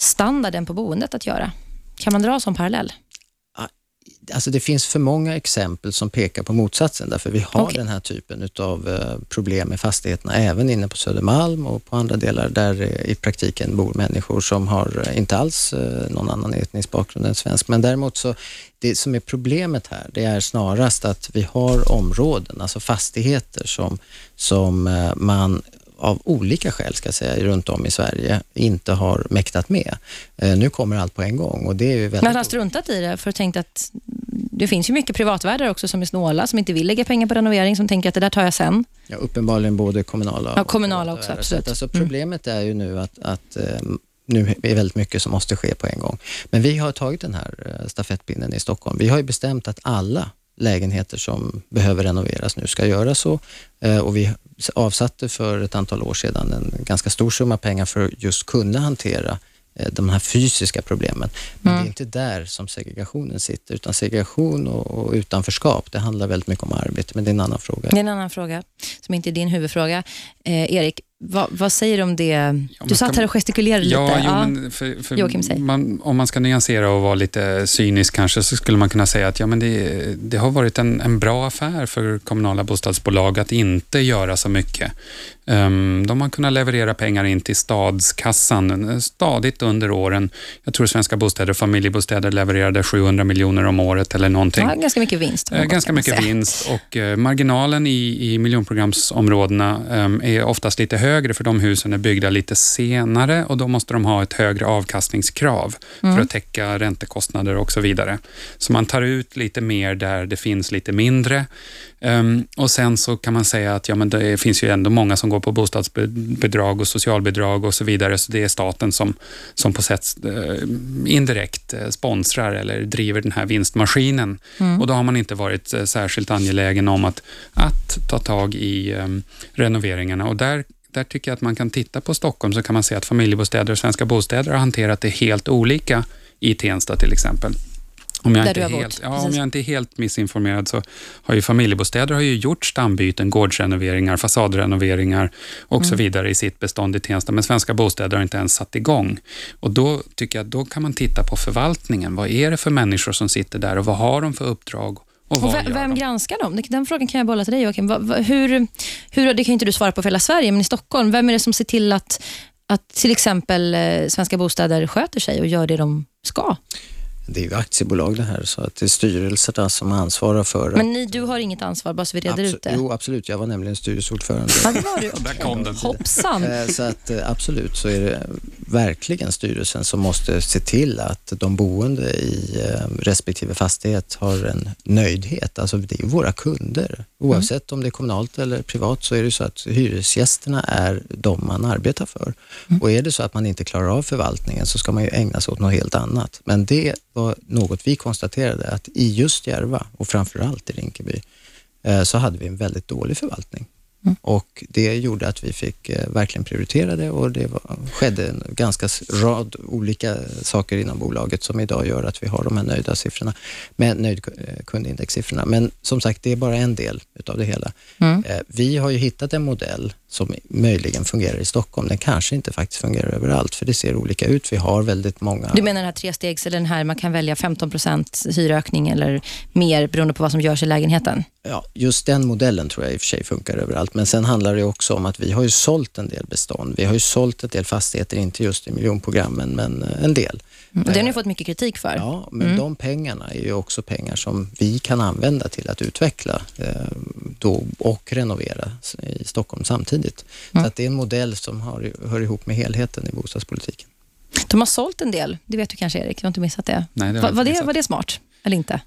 standarden på boendet att göra? Kan man dra sån parallell? Alltså det finns för många exempel som pekar på motsatsen därför vi har Okej. den här typen av eh, problem med fastigheterna även inne på Södermalm och på andra delar där det i praktiken bor människor som har eh, inte alls eh, någon annan etnisk bakgrund än svensk. Men däremot så, det som är problemet här det är snarast att vi har områden, alltså fastigheter som, som eh, man av olika skäl ska jag säga, runt om i Sverige inte har mäktat med. Eh, Nu kommer allt på en gång och det är väldigt Men han har struntat i det för att tänkt att det finns ju mycket privatvärdar också som är snåla, som inte vill lägga pengar på renovering, som tänker att det där tar jag sen. Ja, uppenbarligen både kommunala Ja, och kommunala privata också, absolut. Alltså, problemet är ju nu att, att eh, nu är väldigt mycket som måste ske på en gång. Men vi har tagit den här eh, stafettpinnen i Stockholm. Vi har ju bestämt att alla lägenheter som behöver renoveras nu ska göra så och vi avsatte för ett antal år sedan en ganska stor summa pengar för att just kunna hantera eh, de här fysiska problemen. Men Mm. det är inte där som segregationen sitter, utan segregation och, och utanförskap, det handlar väldigt mycket om arbete, men det är en annan fråga. Det är en annan fråga som inte är din huvudfråga. Eh, Erik, vad, vad säger du om det? men Du satt här och gestikulerade lite. Ja, jo, Ja. men för, för man, om man ska nyansera och vara lite cynisk kanske så skulle man kunna säga att ja, men det, det har varit en, en bra affär för kommunala bostadsbolag att inte göra så mycket. Um, de har kunnat leverera pengar in till stadskassan stadigt under åren. Jag tror Svenska Bostäder och Familjebostäder levererade 700 miljoner om året eller någonting. Ja, ganska mycket vinst. Eh, Ganska mycket säga. vinst och eh, marginalen i, i miljonprogramsområdena eh, är oftast lite högre högre för de husen är byggda lite senare och då måste de ha ett högre avkastningskrav för att täcka räntekostnader och så vidare. Så man tar ut lite mer där det finns lite mindre. Um, och sen så kan man säga att ja, men det finns ju ändå många som går på bostadsbidrag och socialbidrag och så vidare, så det är staten som, som på sätt uh, indirekt uh, sponsrar eller driver den här vinstmaskinen. Mm. Och då har man inte varit uh, särskilt angelägen om att, att ta tag i um, renoveringarna. Och där där tycker jag att man kan titta på Stockholm, så kan man se att familjebostäder och svenska bostäder har hanterat det helt olika i Tensta till exempel. Om jag, Där inte helt, ja, precis. om jag inte är helt missinformerad så har ju familjebostäder har ju gjort stambyten, gårdsrenoveringar, fasadrenoveringar och Mm. så vidare i sitt bestånd i Tensta, men svenska bostäder har inte ens satt igång. Och då tycker jag att då kan man titta på förvaltningen. Vad är det för människor som sitter där och vad har de för uppdrag? Och, vem, vem de? granskar dem? Den frågan kan jag bolla till dig Joakim. Hur, hur, det kan inte du svara på för hela Sverige, men i Stockholm, vem är det som ser till att, att till exempel eh, Svenska Bostäder sköter sig och gör det de ska? Det är ju aktiebolag det här, så att det är styrelserna som ansvarar för att... Men ni, du har inget ansvar, bara så vi reder ut det. Jo, absolut. Jag var nämligen styrelseordförande. Ja, det var du. Okej. kom den. Hoppsan. Eh, Så att eh, absolut så är det verkligen styrelsen som måste se till att de boende i eh, respektive fastighet har en nöjdhet. Alltså det är ju våra kunder. Oavsett om det är kommunalt eller privat så är det så att hyresgästerna är de man arbetar för. Och är det så att man inte klarar av förvaltningen så ska man ju ägna sig åt något helt annat. Men det var något vi konstaterade att i just Järva och framförallt i Rinkeby eh, så hade vi en väldigt dålig förvaltning. Och det gjorde att vi fick eh, verkligen prioritera det och det var, skedde en ganska rad olika saker inom bolaget som idag gör att vi har de här nöjda siffrorna, med nöjd eh. Men som sagt, det är bara en del utav det hela. Mm. Vi har ju hittat en modell som möjligen fungerar i Stockholm. Den kanske inte faktiskt fungerar överallt, för det ser olika ut. Vi har väldigt många... Du menar den här trestegs, eller den här man kan välja 15% hyrökning eller mer beroende på vad som görs i lägenheten? Ja, just den modellen tror jag i och för sig funkar överallt. Men sen handlar det också om att vi har ju sålt en del bestånd. Vi har ju sålt en del fastigheter, inte just i miljonprogrammen, men eh, en del. Mm. Och det har ni fått mycket kritik för. Ja, men de pengarna är ju också pengar som vi kan använda till att utveckla eh, då, och renovera i Stockholm samtidigt. Så att det är en modell som har, hör ihop med helheten i bostadspolitiken. De har sålt en del, det vet du kanske Erik, du har inte missat det. Nej, det var, inte det var det smart eller inte?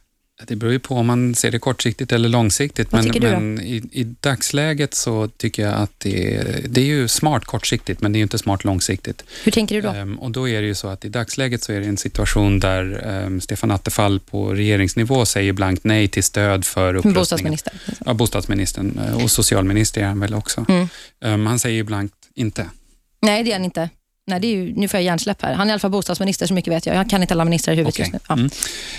Det beror ju på om man ser det kortsiktigt eller långsiktigt. Vad men tycker du då? men i, i dagsläget så tycker jag att det är, det är ju smart kortsiktigt, men det är ju inte smart långsiktigt. Hur tänker du då? Ehm, och då är det ju så att i dagsläget så är det en situation där ehm, Stefan Attefall på regeringsnivå säger blankt nej till stöd för upprustningen. Bostadsminister. Ja, bostadsministern eh, och socialminister är han väl också. Mm. Ehm, han säger ju blankt inte. Nej, det är han inte. Nej, det är ju, nu får jag hjärnsläpp här. Han är i alla fall bostadsminister, så mycket vet jag. Jag kan inte alla ministrar i huvudet Okej. just nu. Ja. Mm.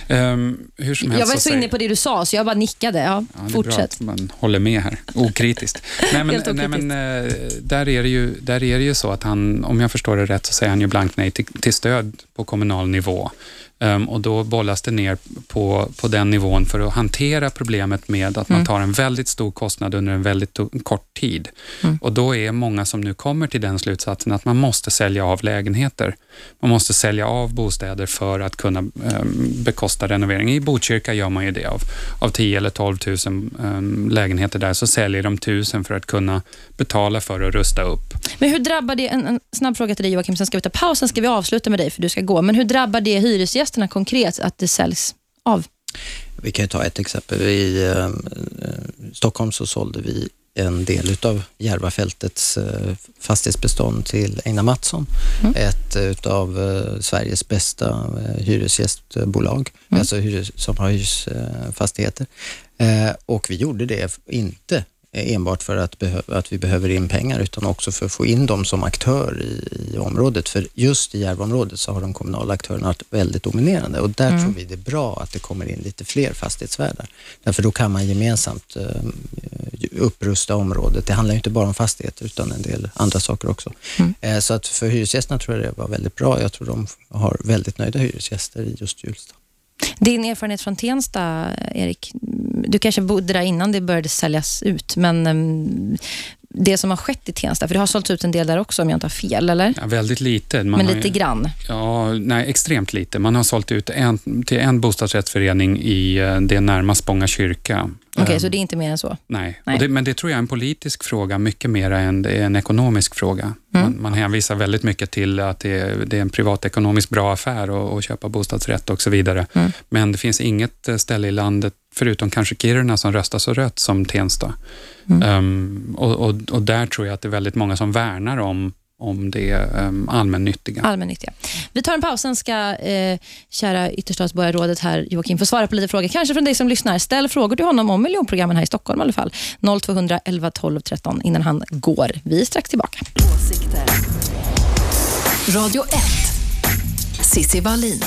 Ehm, hur som helst Jag var så säger- inne på det du sa, så jag bara nickade. Ja, Ja, det är fortsätt. bra att man håller med här, okritiskt. nej, men, Helt nej, men, eh, där, är det ju, där är det ju så att han, om jag förstår det rätt, så säger han ju blankt nej till, till stöd på kommunal nivå. Ehm, och då bollas det ner på, på den nivån för att hantera problemet med att man Mm. tar en väldigt stor kostnad under en väldigt kort tid. Mm. Och då är många som nu kommer till den slutsatsen att man måste sälja av lägenheter. Man måste sälja av bostäder för att kunna ehm, bekosta renovering. I Botkyrka gör man ju det. Av, av 10 eller 12 000 ehm, lägenheter där så säljer de 1000 för att kunna betala för att rusta upp. Men hur drabbar det, en, en snabb fråga till dig Joakim, sen ska vi ta paus, sen ska vi avsluta med dig för du ska gå. Men hur drabbar det hyresgästerna konkret att det säljs av? Vi kan ju ta ett exempel. I eh, eh, Stockholm så sålde vi en del utav Järvafältets eh, fastighetsbestånd till Einar Mattsson, ett utav eh, Sveriges bästa eh, hyresgästbolag, alltså hyres, som har hyresfastigheter. Eh, och vi gjorde det inte enbart för att, att vi behöver in pengar utan också för att få in dem som aktör i, i området. För just i Järvaområdet så har de kommunala aktörerna varit väldigt dominerande och där tror vi det är bra att det kommer in lite fler fastighetsvärdar. Därför då kan man gemensamt eh, upprusta området. Det handlar inte bara om fastigheter utan en del andra saker också. Eh, så att för hyresgästerna tror jag det var väldigt bra. Jag tror de har väldigt nöjda hyresgäster i just Hjulsta. Din erfarenhet från Tensta, Erik, du kanske bodde där innan det började säljas ut, men em, det som har skett i Tensta, för det har sålts ut en del där också om jag inte har fel, eller? Ja, väldigt lite. Man men har lite ju- grann. Ja, nej, extremt lite. Man har sålt ut en, till en bostadsrättsförening i eh, det närmast Spånga kyrka. Okej, Ehm, så det är inte mer än så? Nej, Nej. Det, men det tror jag är en politisk fråga mycket mer än det är en ekonomisk fråga. Mm. Man, man hänvisar väldigt mycket till att det är, det är en privatekonomiskt bra affär att, att köpa bostadsrätt och så vidare. Mm. Men det finns inget eh, ställe i landet, förutom kanske Kiruna, som röstar så rött som Tensta. Mm. Ehm, och, och, och där tror jag att det är väldigt många som värnar om, om det um, allmännyttiga. Allmännyttiga. Vi tar en paus, sen ska eh, kära ytterstadsborgarrådet här, Joakim, få svara på lite frågor. Kanske från dig som lyssnar. Ställ frågor till honom om miljonprogrammen här i Stockholm i alla fall. 0211 12 13 innan han går. Vi är strax tillbaka. Åsikter. Radio 1. Sissi Wallin.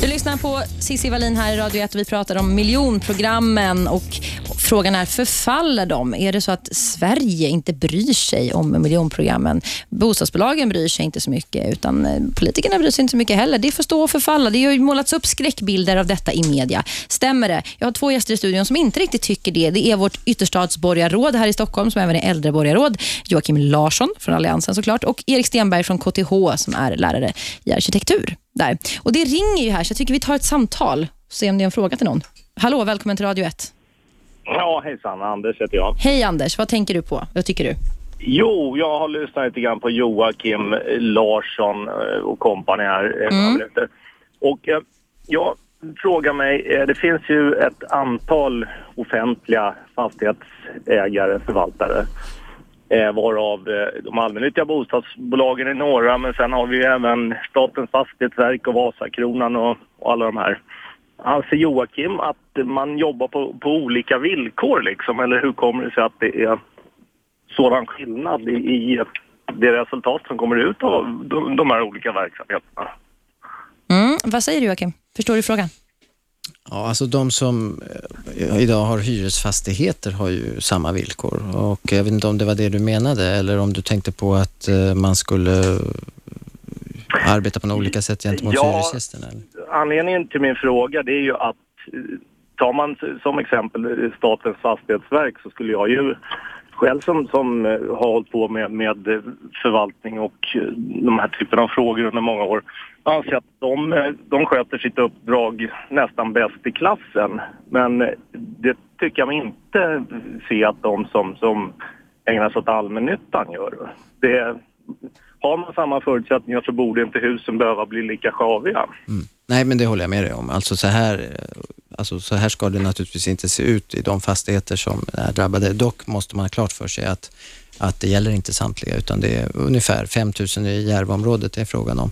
Du lyssnar på Cissi Wallin här i Radio 1 och vi pratar om miljonprogrammen och frågan är, förfaller de? Är det så att Sverige inte bryr sig om miljonprogrammen? Bostadsbolagen bryr sig inte så mycket utan eh, politikerna bryr sig inte så mycket heller. Det får stå och förfalla. Det har ju målats upp skräckbilder av detta i media. Stämmer det? Jag har två gäster i studion som inte riktigt tycker det. Det är vårt ytterstadsborgarråd här i Stockholm som även är äldreborgarråd. Joakim Larsson från Alliansen såklart och Erik Stenberg från KTH som är lärare i arkitektur. Där. Och Det ringer ju här så jag tycker vi tar ett samtal och ser om det är en fråga till någon. Hallå, välkommen till Radio 1. Ja, hejsan. Anders heter jag. Hej Anders, vad tänker du på? Vad tycker du? Jo, jag har lyssnat lite grann på Joakim Larsson eh, och kompani här. eh, minuter. Och eh, jag frågar mig, det finns ju ett antal offentliga fastighetsägare, förvaltare. Varav de allmännyttiga bostadsbolagen är några, men sen har vi även Statens fastighetsverk och Vasakronan och, och alla de här. Anser Joakim att man jobbar på, på olika villkor liksom, eller hur kommer det sig att det är sådan skillnad i, i det resultat som kommer ut av de, de här olika verksamheterna? Mm, vad säger du Joakim? Förstår du frågan? Ja, alltså de som eh, idag har hyresfastigheter har ju samma villkor och jag vet inte om det var det du menade eller om du tänkte på att eh, man skulle arbeta på några olika sätt gentemot Ja. hyresgästerna? Anledningen till min fråga det är ju att eh, tar man som exempel eh, Statens fastighetsverk så skulle jag ju själv som, som eh, har hållit på med, med förvaltning och de här typen av frågor under många år anser att de, de sköter sitt uppdrag nästan bäst i klassen. Men det tycker jag inte se att de som, som ägnar sig åt allmännyttan gör. Det, har man samma förutsättningar så borde inte husen behöva bli lika sjaviga. Mm. Nej, men det håller jag med dig om. Alltså så, här, eh, alltså så här ska det naturligtvis inte se ut i de fastigheter som är drabbade. Dock måste man ha klart för sig att, att det gäller inte samtliga, utan det är ungefär 5 000 i Järvaområdet det är frågan om.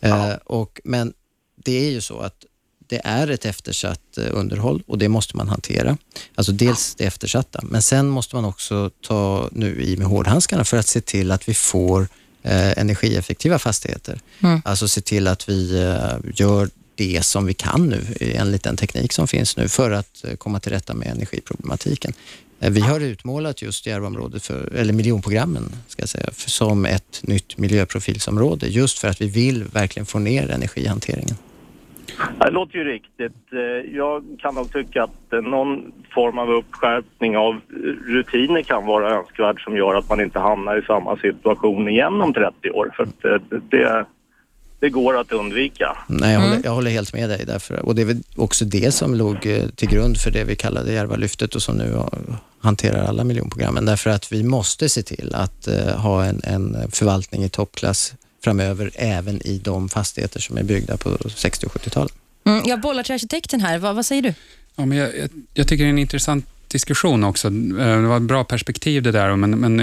Eh, och, men det är ju så att det är ett eftersatt eh, underhåll och det måste man hantera. Alltså dels det eftersatta, men sen måste man också ta nu i med hårdhandskarna för att se till att vi får eh, energieffektiva fastigheter. Mm. Alltså se till att vi eh, gör det som vi kan nu enligt den teknik som finns nu för att eh, komma till rätta med energiproblematiken. Eh, Vi har utmålat just Järvaområdet, för, eller miljonprogrammen ska jag säga, som ett nytt miljöprofilsområde just för att vi vill verkligen få ner energihanteringen. Det låter ju riktigt. Eh, Jag kan nog tycka att eh, någon form av uppskärpning av eh, rutiner kan vara önskvärd som gör att man inte hamnar i samma situation igen om 30 år. För det, det går att undvika. Nej, jag, håller, jag håller helt med dig därför. Och det är väl också det som låg till grund för det vi kallade Järvalyftet och som nu hanterar alla miljonprogrammen. Därför att vi måste se till att ha en, en förvaltning i toppklass framöver även i de fastigheter som är byggda på 60 och 70-talet. Mm, jag bollar till arkitekten här. Vad, vad säger du? Ja, men jag, jag, jag tycker det är en intressant diskussion också. Eh, Det var ett bra perspektiv det där, men, men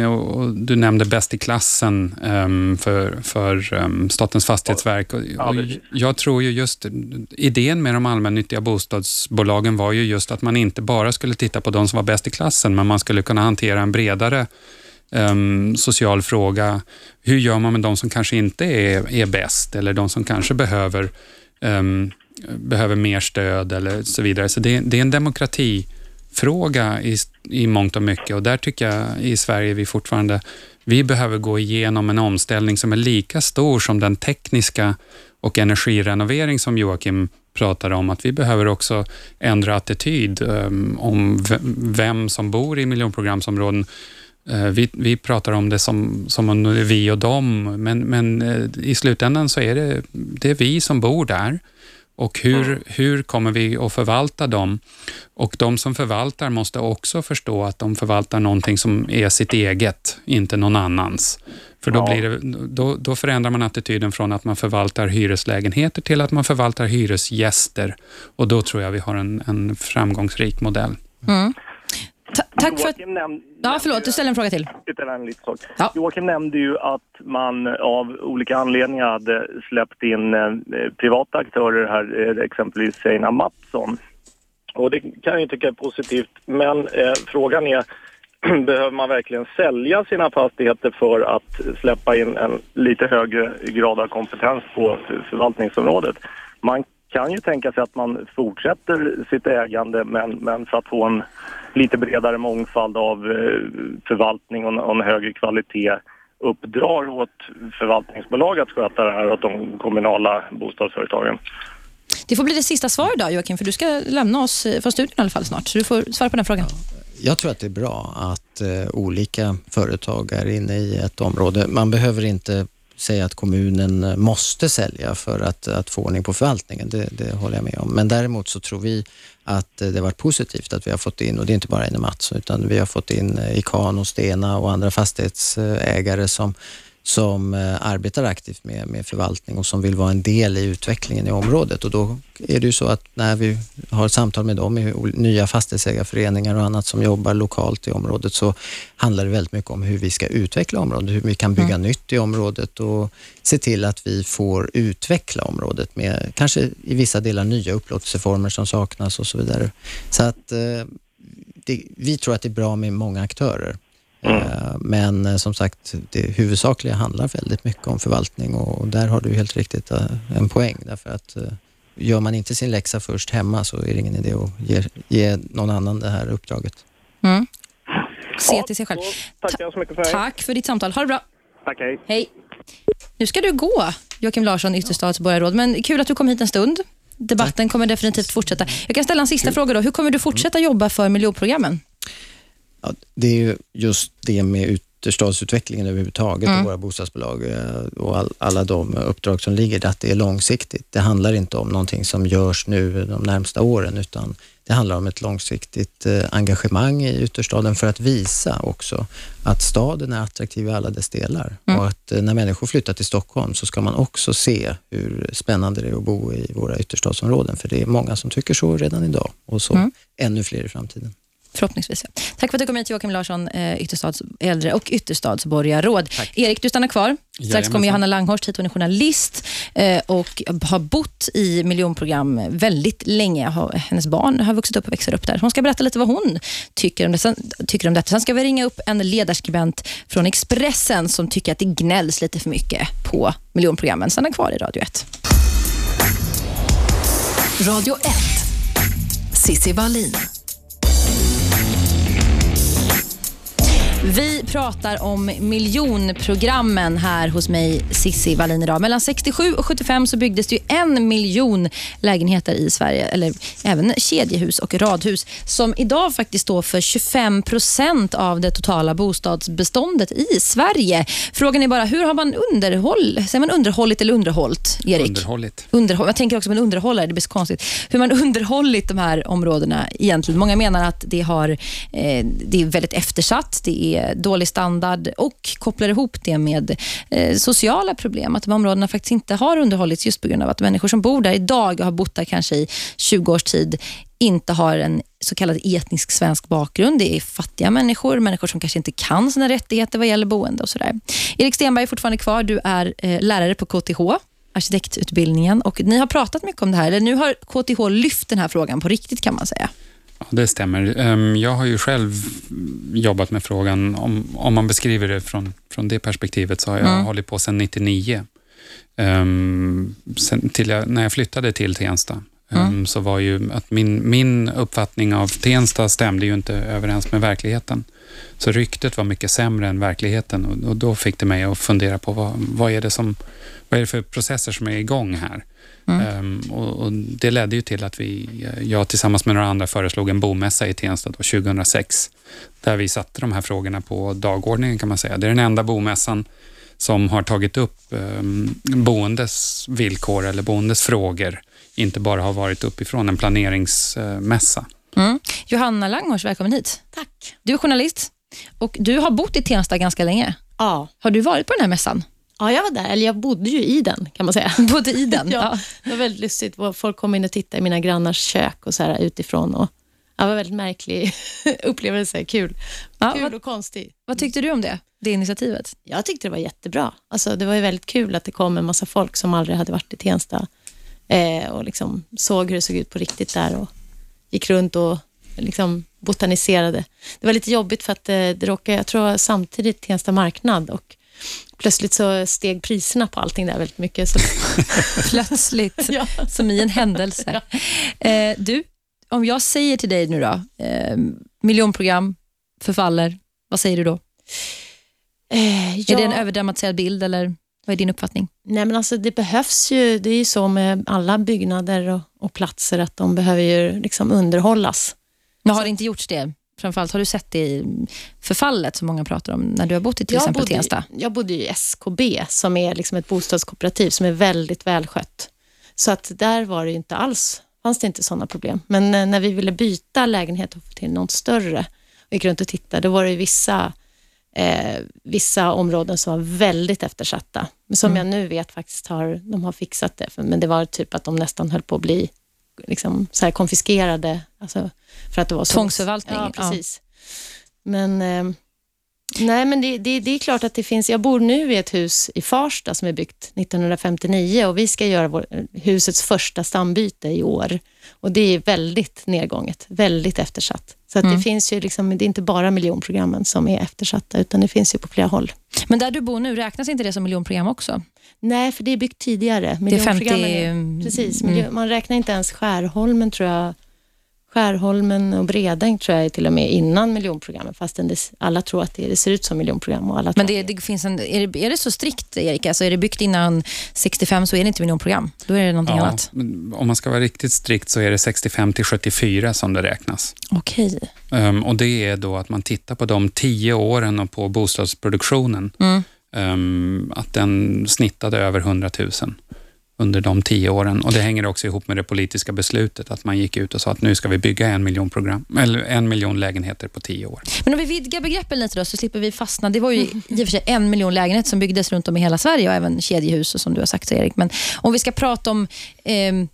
du nämnde bäst i klassen ehm, för, för ehm, Statens fastighetsverk. Och, och jag tror ju just, idén med de allmännyttiga bostadsbolagen var ju just att man inte bara skulle titta på de som var bäst i klassen, men man skulle kunna hantera en bredare um, social fråga. Hur gör man med de som kanske inte är, är bäst eller de som kanske behöver um, behöver mer stöd eller så vidare. Så det, det är en demokratifråga i, i mångt och mycket och där tycker jag i Sverige vi fortfarande, vi behöver gå igenom en omställning som är lika stor som den tekniska och energirenovering som Joakim pratar om, att vi behöver också ändra attityd um, om vem som bor i miljonprogramsområden. Eh, vi, vi pratar om det som, som om vi och dem, men, men eh, i slutändan så är det, det är vi som bor där Och hur, hur kommer vi att förvalta dem? Och de som förvaltar måste också förstå att de förvaltar någonting som är sitt eget, inte någon annans. För då, Ja. blir det, då, då förändrar man attityden från att man förvaltar hyreslägenheter till att man förvaltar hyresgäster. Och då tror jag vi har en, en framgångsrik modell. Ta- tack för att... Joakim näm- Ja, förlåt, du ställer en fråga till. Ytterligare en liten sak. Ja. Joakim nämnde ju att man av olika anledningar hade släppt in eh, privata aktörer här, eh, exempelvis Seina Mattsson. Och det kan jag ju tycka är positivt, men eh, frågan är Behöver man verkligen sälja sina fastigheter för att släppa in en lite högre grad av kompetens på förvaltningsområdet? Man kan ju tänka sig att man fortsätter sitt ägande men, men för att få en lite bredare mångfald av eh, förvaltning och en, och högre kvalitet uppdrar åt förvaltningsbolag att sköta det här åt de kommunala bostadsföretagen. Det får bli det sista svaret idag Joakim, för du ska lämna oss eh, från studion i alla fall snart. Så du får svara på den frågan. Jag tror att det är bra att eh, olika företag är inne i ett område. Man behöver inte säga att kommunen eh, måste sälja för att, att få ordning på förvaltningen. Det, det håller jag med om. Men däremot så tror vi att eh, det har varit positivt att vi har fått in, och det är inte bara Ine utan vi har fått in eh, Ikan och Stena och andra fastighetsägare som som eh, arbetar aktivt med, med förvaltning och som vill vara en del i utvecklingen i området. Och då är det ju så att när vi har samtal med dem i nya fastighetsägarföreningar och annat som jobbar lokalt i området så handlar det väldigt mycket om hur vi ska utveckla området, hur vi kan bygga nytt i området och se till att vi får utveckla området med kanske i vissa delar nya upplåtelseformer som saknas och så vidare. Så att eh, det, vi tror att det är bra med många aktörer. Eh, Men eh, som sagt, det huvudsakliga handlar väldigt mycket om förvaltning och där har du helt riktigt eh, en poäng därför att gör man inte sin läxa först hemma så är det ingen idé att ge, ge någon annan det här uppdraget. Mm. Se till sig själv. Jag så mycket för. Tack för ditt samtal. Ha det bra. Tack, hej. Hej. Nu ska du gå, Joakim Larsson, Ytterstadsborgarråd. Men kul att du kom hit en stund. Debatten kommer definitivt fortsätta. Jag kan ställa en sista fråga. då. Hur kommer du fortsätta jobba för miljonprogrammen? Ja, det är ju just det med ytterstadsutvecklingen överhuvudtaget och våra bostadsbolag eh, och all, alla de uppdrag som ligger, att det är långsiktigt. Det handlar inte om någonting som görs nu de närmsta åren utan det handlar om ett långsiktigt eh, engagemang i ytterstaden för att visa också att staden är attraktiv i alla dess delar och att eh, när människor flyttar till Stockholm så ska man också se hur spännande det är att bo i våra ytterstadsområden för det är många som tycker så redan idag och så ännu fler i framtiden. Förhoppningsvis. Ja. Tack för att du kom hit, Joakim Larsson, eh, Ytterstads äldre och Ytterstadsborgarråd. Erik, du stannar kvar. Strax kommer. Johanna Langhorst hit. Hon är journalist eh, och har bott i miljonprogram väldigt länge. Hennes barn har vuxit upp och växer upp där. Hon ska berätta lite vad hon tycker om, det. Sen, tycker om detta. Sen ska vi ringa upp en ledarskribent från Expressen som tycker att det gnälls lite för mycket på miljonprogrammen. Stanna kvar i Radio 1. Radio 1. Sissi Wallin. Vi pratar om miljonprogrammen här hos mig, Sissi Wallin idag. Mellan 67 och 75 så byggdes det en miljon lägenheter i Sverige, eller även kedjehus och radhus, som idag faktiskt står för 25 procent av det totala bostadsbeståndet i Sverige. Frågan är bara, hur har man underhåll, säger man underhållit eller underhållit, Erik? Underhållit. underhåll. Jag tänker också på en underhållare, det blir så konstigt. Hur man underhållit de här områdena egentligen. Många menar att det, har, eh, det är väldigt eftersatt, det är dålig standard och kopplar ihop det med eh, sociala problem. Att de områdena faktiskt inte har underhållits just på grund av att människor som bor där idag och har bott där kanske i 20 års tid inte har en så kallad etnisk svensk bakgrund. Det är fattiga människor, människor som kanske inte kan sina rättigheter vad gäller boende och sådär. Erik Stenberg är fortfarande kvar. Du är eh, lärare på KTH arkitektutbildningen och ni har pratat mycket om det här, eller nu har KTH lyft den här frågan på riktigt kan man säga. Ja, det stämmer. Ehm, Jag har ju själv jobbat med frågan, om, om man beskriver det från, från det perspektivet, så har jag hållit på sedan 99. Um, sen till jag, när jag flyttade till Tensta, ehm, så var ju att min, min uppfattning av Tensta stämde ju inte överens med verkligheten. Så ryktet var mycket sämre än verkligheten och, och då fick det mig att fundera på vad, vad, är det som, vad är det för processer som är igång här? Ehm, och, och det ledde ju till att vi, jag tillsammans med några andra föreslog en bomässa i Tensta då, 2006, där vi satte de här frågorna på dagordningen kan man säga. Det är den enda bomässan som har tagit upp um, boendes villkor eller boendes frågor inte bara har varit uppifrån en planeringsmässa. Mm. Johanna Langhors, välkommen hit. Tack. Du är journalist och du har bott i Tensta ganska länge. Ja. Har du varit på den här mässan? Ja, jag var där. Eller jag bodde ju i den, kan man säga. Både i den? Ja, det var väldigt lustigt. Folk kom in och tittade i mina grannars kök och så här utifrån. Och, ja, det var en väldigt märklig upplevelse. Kul, Ja, Kul vad, och konstig. vad tyckte du om det, det initiativet? Jag tyckte det var jättebra. Alltså, det var ju väldigt kul att det kom en massa folk som aldrig hade varit i Tensta eh, och liksom såg hur det såg ut på riktigt där och gick runt och liksom botaniserade. Det var lite jobbigt för att eh, det råkade, jag tror samtidigt Tensta marknad och plötsligt så steg priserna på allting där väldigt mycket. Så, Plötsligt, ja. som i en händelse. Eh, du, om jag säger till dig nu då, eh, miljonprogram förfaller, vad säger du då? Eh, Är det en överdramatiserad bild eller vad är din uppfattning? Nej, men alltså det behövs ju, det är ju så med alla byggnader och, och platser att de behöver ju liksom underhållas. Nu har det inte gjorts det. Framförallt har du sett det i förfallet som många pratar om när du har bott i till jag exempel bodde, Tensta. Jag bodde i SKB som är liksom ett bostadskooperativ som är väldigt välskött. Så att där var det inte alls, fanns det inte sådana problem. Men eh, när vi ville byta lägenhet och få till något större och gick runt och tittade, då var det vissa, eh, vissa områden som var väldigt eftersatta. Som jag nu vet faktiskt har, de har fixat det. Men det var typ att de nästan höll på att bli liksom, så här konfiskerade. Alltså, för att det var så, Tvångsförvaltning, Ja, ja. precis. Men, eh, nej, men det, det, det är klart att det finns. Jag bor nu i ett hus i Farsta som är byggt 1959 och vi ska göra vår, husets första stambyte i år. Och det är väldigt nedgånget, väldigt eftersatt. Så att det finns ju liksom, det är inte bara miljonprogrammen som är eftersatta, utan det finns ju på flera håll. Men där du bor nu, räknas inte det som miljonprogram också? Nej, för det är byggt tidigare. Det är 50... Miljonprogrammen är- Precis, miljö, man räknar inte ens Skärholmen tror jag. Skärholmen och Bredäng tror jag är till och med innan miljonprogrammet, fastän det, alla tror att det, det ser ut som miljonprogram. Och alla Men det, det finns en, är, det, är det så strikt, Erik? Alltså är det byggt innan 65 så är det inte miljonprogram. Då är det någonting Ja, annat. men om man ska vara riktigt strikt så är det 65 till 74 som det räknas. Okej. Um, och Det är då att man tittar på de tio åren och på bostadsproduktionen. Mm. Um, att den snittade över 100 000 under de tio åren. Och Det hänger också ihop med det politiska beslutet att man gick ut och sa att nu ska vi bygga en miljon, program, eller en miljon lägenheter på tio år. Men om vi vidgar begreppen lite då, så slipper vi fastna. Det var ju i och för sig en miljon lägenheter som byggdes runt om i hela Sverige och även kedjehus och som du har sagt Erik. Men om vi ska prata om ehm,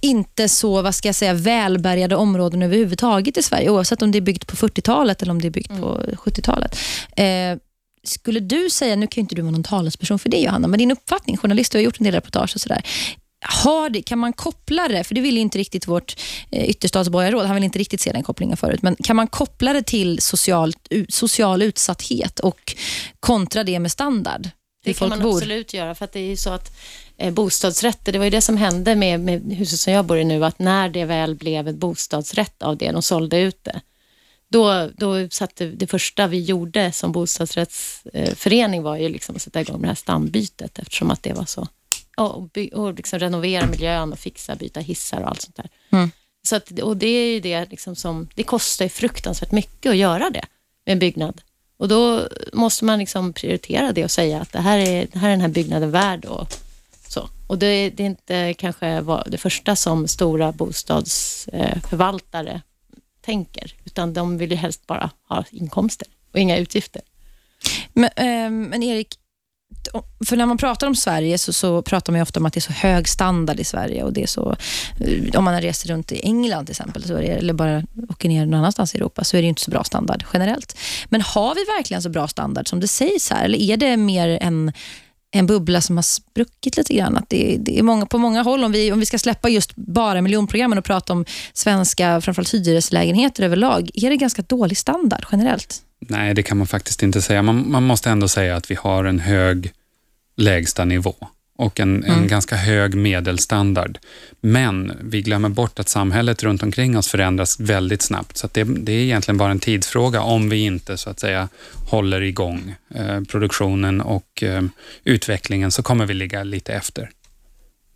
inte så, vad ska jag säga, välbärgade områden överhuvudtaget i Sverige, oavsett om det är byggt på 40-talet eller om det är byggt på 70-talet. Eh, skulle du säga, nu kan ju inte du vara någon talesperson för det Johanna, men din uppfattning, journalist, du har gjort en del reportage och sådär. Har det, kan man koppla det, för det vill ju inte riktigt vårt eh, ytterstadsborgarråd, han vill inte riktigt se den kopplingen förut, men kan man koppla det till socialt, u, social utsatthet och kontra det med standard? Det kan man bor? absolut göra, för att det är ju så att eh, bostadsrätter, det var ju det som hände med, med huset som jag bor i nu, att när det väl blev ett bostadsrätt av det, de sålde ut det, då, då satte det första vi gjorde som bostadsrättsförening var ju liksom att sätta igång med det här stambytet, eftersom att det var så, och, by, och liksom renovera miljön och fixa, byta hissar och allt sånt där. Mm. Så att, och det är ju det liksom som, det kostar ju fruktansvärt mycket att göra det med en byggnad. Och då måste man liksom prioritera det och säga att det här är, det här är den här byggnaden värd och så. Och det, det är inte kanske det första som stora bostadsförvaltare tänker, utan de vill ju helst bara ha inkomster och inga utgifter. Men, eh, men Erik, för när man pratar om Sverige så, så pratar man ju ofta om att det är så hög standard i Sverige. och det är så, eh, Om man har rest runt i England till exempel, så är det, eller bara åker ner någon annanstans i Europa, så är det ju inte så bra standard generellt. Men har vi verkligen så bra standard som det sägs här? Eller är det mer en, en bubbla som har spruckit lite grann? Att det, det är många, på många håll, om vi, om vi ska släppa just bara miljonprogrammen och prata om svenska, framförallt hyreslägenheter överlag, är det ganska dålig standard generellt? Nej, det kan man faktiskt inte säga. Man, man måste ändå säga att vi har en hög lägsta nivå och en, en ganska hög medelstandard. Men vi glömmer bort att samhället runt omkring oss förändras väldigt snabbt. Så det, det är egentligen bara en tidsfråga om vi inte så att säga håller igång eh, produktionen och eh, utvecklingen så kommer vi ligga lite efter.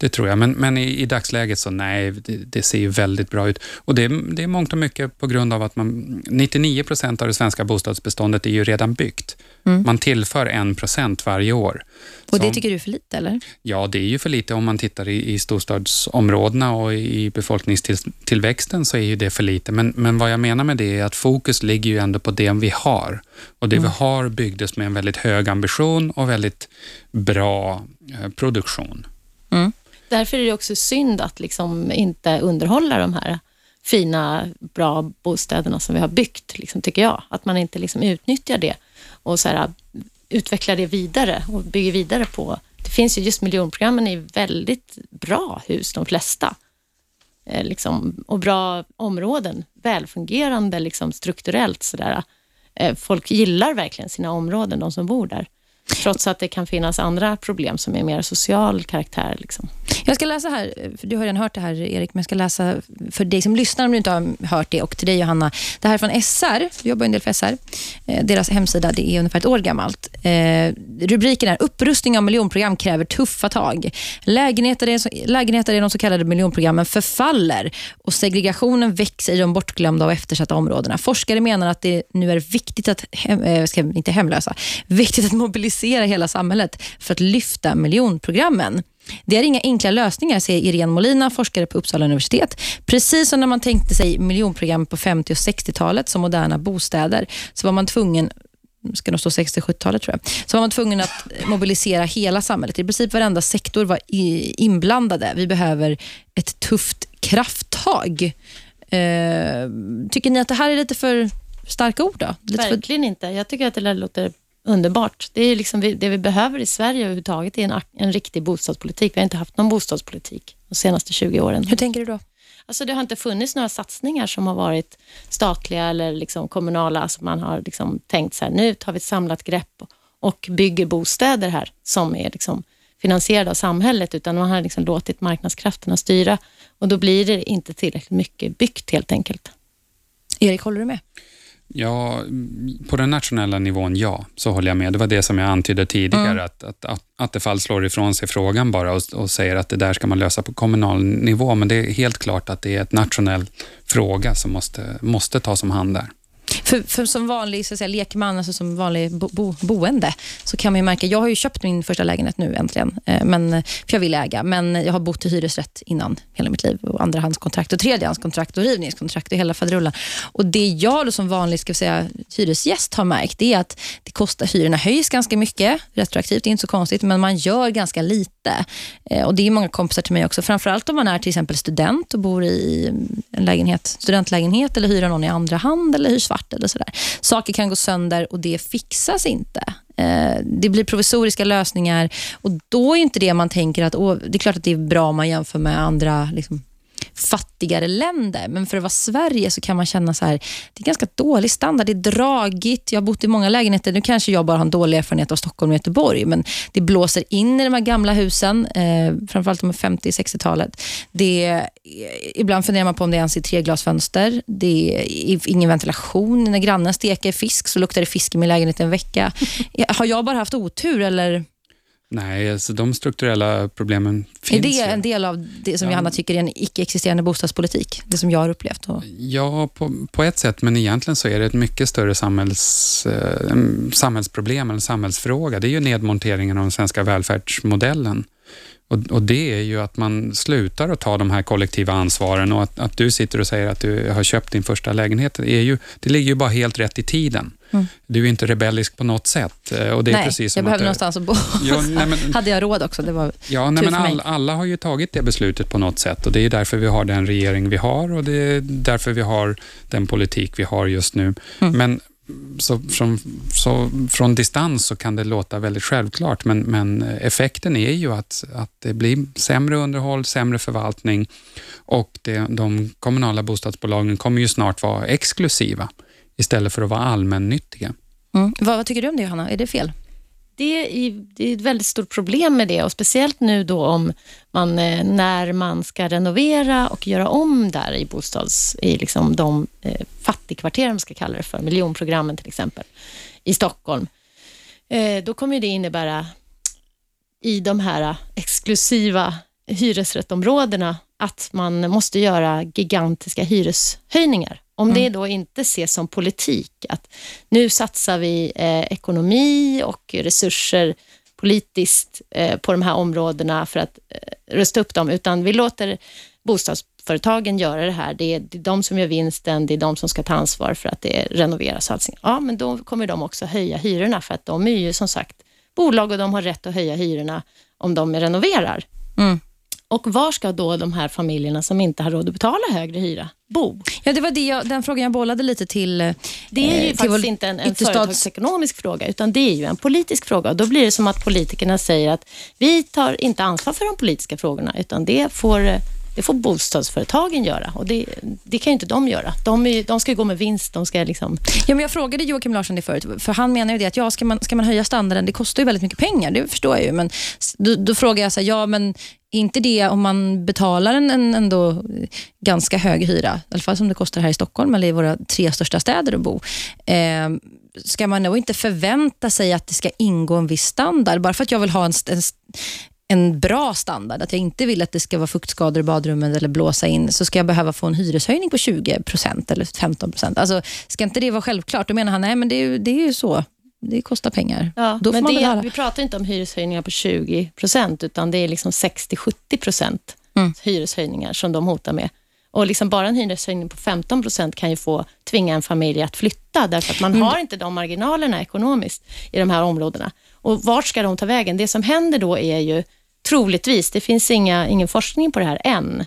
Det tror jag, men, men i, i dagsläget så nej, det, det ser ju väldigt bra ut. Och det, det är mångt och mycket på grund av att man, 99 procent av det svenska bostadsbeståndet är ju redan byggt. Mm. Man tillför 1 procent varje år. Och det tycker du är för lite, eller? Ja, det är ju för lite om man tittar i, i storstadsområdena och i befolkningstillväxten så är ju det för lite. Men, men vad jag menar med det är att fokus ligger ju ändå på det vi har. Och det vi har byggdes med en väldigt hög ambition och väldigt bra eh, produktion. Därför är det också synd att liksom inte underhålla de här fina, bra bostäderna som vi har byggt, liksom, tycker jag. Att man inte liksom utnyttjar det och så här, utvecklar det vidare och bygger vidare på. Det finns ju just miljonprogrammen i väldigt bra hus, de flesta. Eh, liksom, och bra områden, välfungerande liksom, strukturellt. Så där. Eh, folk gillar verkligen sina områden, de som bor där. Trots att det kan finnas andra problem som är mer social karaktär. Liksom. Jag ska läsa här, för du har redan hört det här Erik, men jag ska läsa för dig som lyssnar om du inte har hört det och till dig Johanna. Det här är från SR, du jobbar en del för SR. Eh, deras hemsida, det är ungefär ett år gammalt. Eh, rubriken är Upprustning av miljonprogram kräver tuffa tag. Lägenheter lägenheter i de så kallade miljonprogrammen förfaller och segregationen växer i de bortglömda och eftersatta områdena. Forskare menar att det nu är viktigt att, hem, eh, ska, inte hemlösa, viktigt att mobilisera hela samhället för att lyfta miljonprogrammen. Det är inga enkla lösningar, säger Irene Molina, forskare på Uppsala universitet. Precis som när man tänkte sig miljonprogram på 50 och 60-talet som moderna bostäder, så var man tvungen ska nog stå 60-70-talet tror jag, så var man tvungen att mobilisera hela samhället. I princip varenda sektor var inblandade. Vi behöver ett tufft krafttag. Eh, tycker ni att det här är lite för starka ord? Då? Lite för, Verkligen inte. Jag tycker att det låter underbart. Det är liksom vi- det vi behöver i Sverige överhuvudtaget är en, en riktig bostadspolitik. Vi har inte haft någon bostadspolitik de senaste 20 åren. hur tänker du då? Alltså det har inte funnits några satsningar som har varit statliga eller liksom kommunala. Alltså man har liksom tänkt så här, nu tar vi ett samlat grepp och bygger bostäder här som är liksom finansierade av samhället, utan man har liksom låtit marknadskrafterna styra och då blir det inte tillräckligt mycket byggt helt enkelt. Erik, håller du med? Ja, mm, på den nationella nivån, ja, så håller jag med. Det var det som jag antydde tidigare, att, att, att Attefall slår ifrån sig frågan bara och, och säger att det där ska man lösa på kommunal nivå, men det är helt klart att det är ett nationell fråga som måste, måste tas om hand där. För, för som vanlig så att säga, lekman, alltså som vanlig bo, bo, boende, så kan man ju märka, jag har ju köpt min första lägenhet nu äntligen, eh, men, för jag vill äga, men jag har bott i hyresrätt innan hela mitt liv, och andrahandskontrakt och tredjehandskontrakt och rivningskontrakt och hela faderullan. Och det jag då som vanlig ska säga, hyresgäst har märkt, det är att det kostar, hyrorna höjs ganska mycket. Retroaktivt, det är inte så konstigt, men man gör ganska lite. Eh, och det är många kompisar till mig också, framförallt om man är till exempel student och bor i en lägenhet, studentlägenhet eller hyr någon i andra hand eller hyr svart eller sådär. Saker kan gå sönder och det fixas inte. Eh, det blir provisoriska lösningar och då är inte det man tänker att åh, det är klart att det är bra om man jämför med andra liksom, fattigare länder. Men för att vara Sverige så kan man känna så här, det är ganska dålig standard. Det är dragigt. Jag har bott i många lägenheter. Nu kanske jag bara har en dålig erfarenhet av Stockholm och Göteborg, men det blåser in i de här gamla husen, eh, framförallt de 50-60-talet. Det eh, Ibland funderar man på om det ens är treglasfönster. Det är ingen ventilation. När grannen steker fisk så luktar det fisk i min lägenhet en vecka. Har jag bara haft otur eller Nej, alltså de strukturella problemen finns är det ju. en del av det som Ja. Johanna tycker är en icke-existerande bostadspolitik? Det som jag har upplevt. Och, Ja, på, på ett sätt, men egentligen så är det ett mycket större samhälls, eh, samhällsproblem, en samhällsfråga. Det är ju nedmonteringen av den svenska välfärdsmodellen. Och, och det är ju att man slutar att ta de här kollektiva ansvaren och att, att du sitter och säger att du har köpt din första lägenhet, det, är ju, det ligger ju bara helt rätt i tiden. Mm. Du är inte rebellisk på något sätt. eh, Och det är nej, precis som jag behövde att, någonstans att bo. Ja, nej, men- hade jag råd också. Det var, Ja, nej, men all, alla har ju tagit det beslutet på något sätt och det är därför vi har den regering vi har och det är därför vi har den politik vi har just nu. Mm. Men så från, så från distans så kan det låta väldigt självklart, men, men eh, effekten är ju att, att det blir sämre underhåll, sämre förvaltning och det, de kommunala bostadsbolagen kommer ju snart vara exklusiva istället för att vara allmännyttiga. mm. vad, vad tycker du om det, Johanna? Är det fel? Det är, det är ett väldigt stort problem med det och speciellt nu då om man, eh, när man ska renovera och göra om där i bostads, i liksom de eh, fattigkvarter, man ska kalla det för, miljonprogrammen till exempel, i Stockholm. Eh, då kommer det innebära i de här exklusiva hyresrättområdena att man måste göra gigantiska hyreshöjningar. Om Mm. det då inte ses som politik, att nu satsar vi eh, ekonomi och resurser politiskt eh, på de här områdena för att eh, rusta upp dem, utan vi låter bostadsföretagen göra det här. Det är, det är de som gör vinsten, det är de som ska ta ansvar för att det renoveras och allting. Ja, men då kommer de också höja hyrorna för att de är ju som sagt bolag och de har rätt att höja hyrorna om de renoverar. Mm. Och var ska då de här familjerna som inte har råd att betala högre hyra bo? Ja, det var det jag, den frågan jag bollade lite till eh, Det är ju till faktiskt inte en, en företagsekonomisk fråga, utan det är ju en politisk fråga. Och då blir det som att politikerna säger att vi tar inte ansvar för de politiska frågorna, utan det får, eh, det får bostadsföretagen göra. Och det, det kan ju inte de göra. De, är, de ska ju gå med vinst. De ska liksom... Ja, men jag frågade Joakim Larsson det förut, för han menar ju det att ja, ska, man, ska man höja standarden, det kostar ju väldigt mycket pengar, det förstår jag ju. Men då, då frågar jag, så här, ja men inte det om man betalar en, en ändå ganska hög hyra, i alla fall som det kostar här i Stockholm eller i våra tre största städer att bo. Eh, ska man nog inte förvänta sig att det ska ingå en viss standard, bara för att jag vill ha en, en, en bra standard, att jag inte vill att det ska vara fuktskador i badrummet eller blåsa in, så ska jag behöva få en hyreshöjning på 20% eller 15%. Alltså, ska inte det vara självklart? Då menar han, nej men det är ju, det är ju så. Det kostar pengar. Ja, Då men det, vi pratar inte om hyreshöjningar på 20 procent, utan det är liksom 60-70 procent Mm. hyreshöjningar som de hotar med. Och liksom bara en hyreshöjning på 15 procent kan ju få tvinga en familj att flytta, därför att man Mm. har inte de marginalerna ekonomiskt i de här områdena. Och vart ska de ta vägen? Det som händer då är ju troligtvis, det finns inga, ingen forskning på det här än,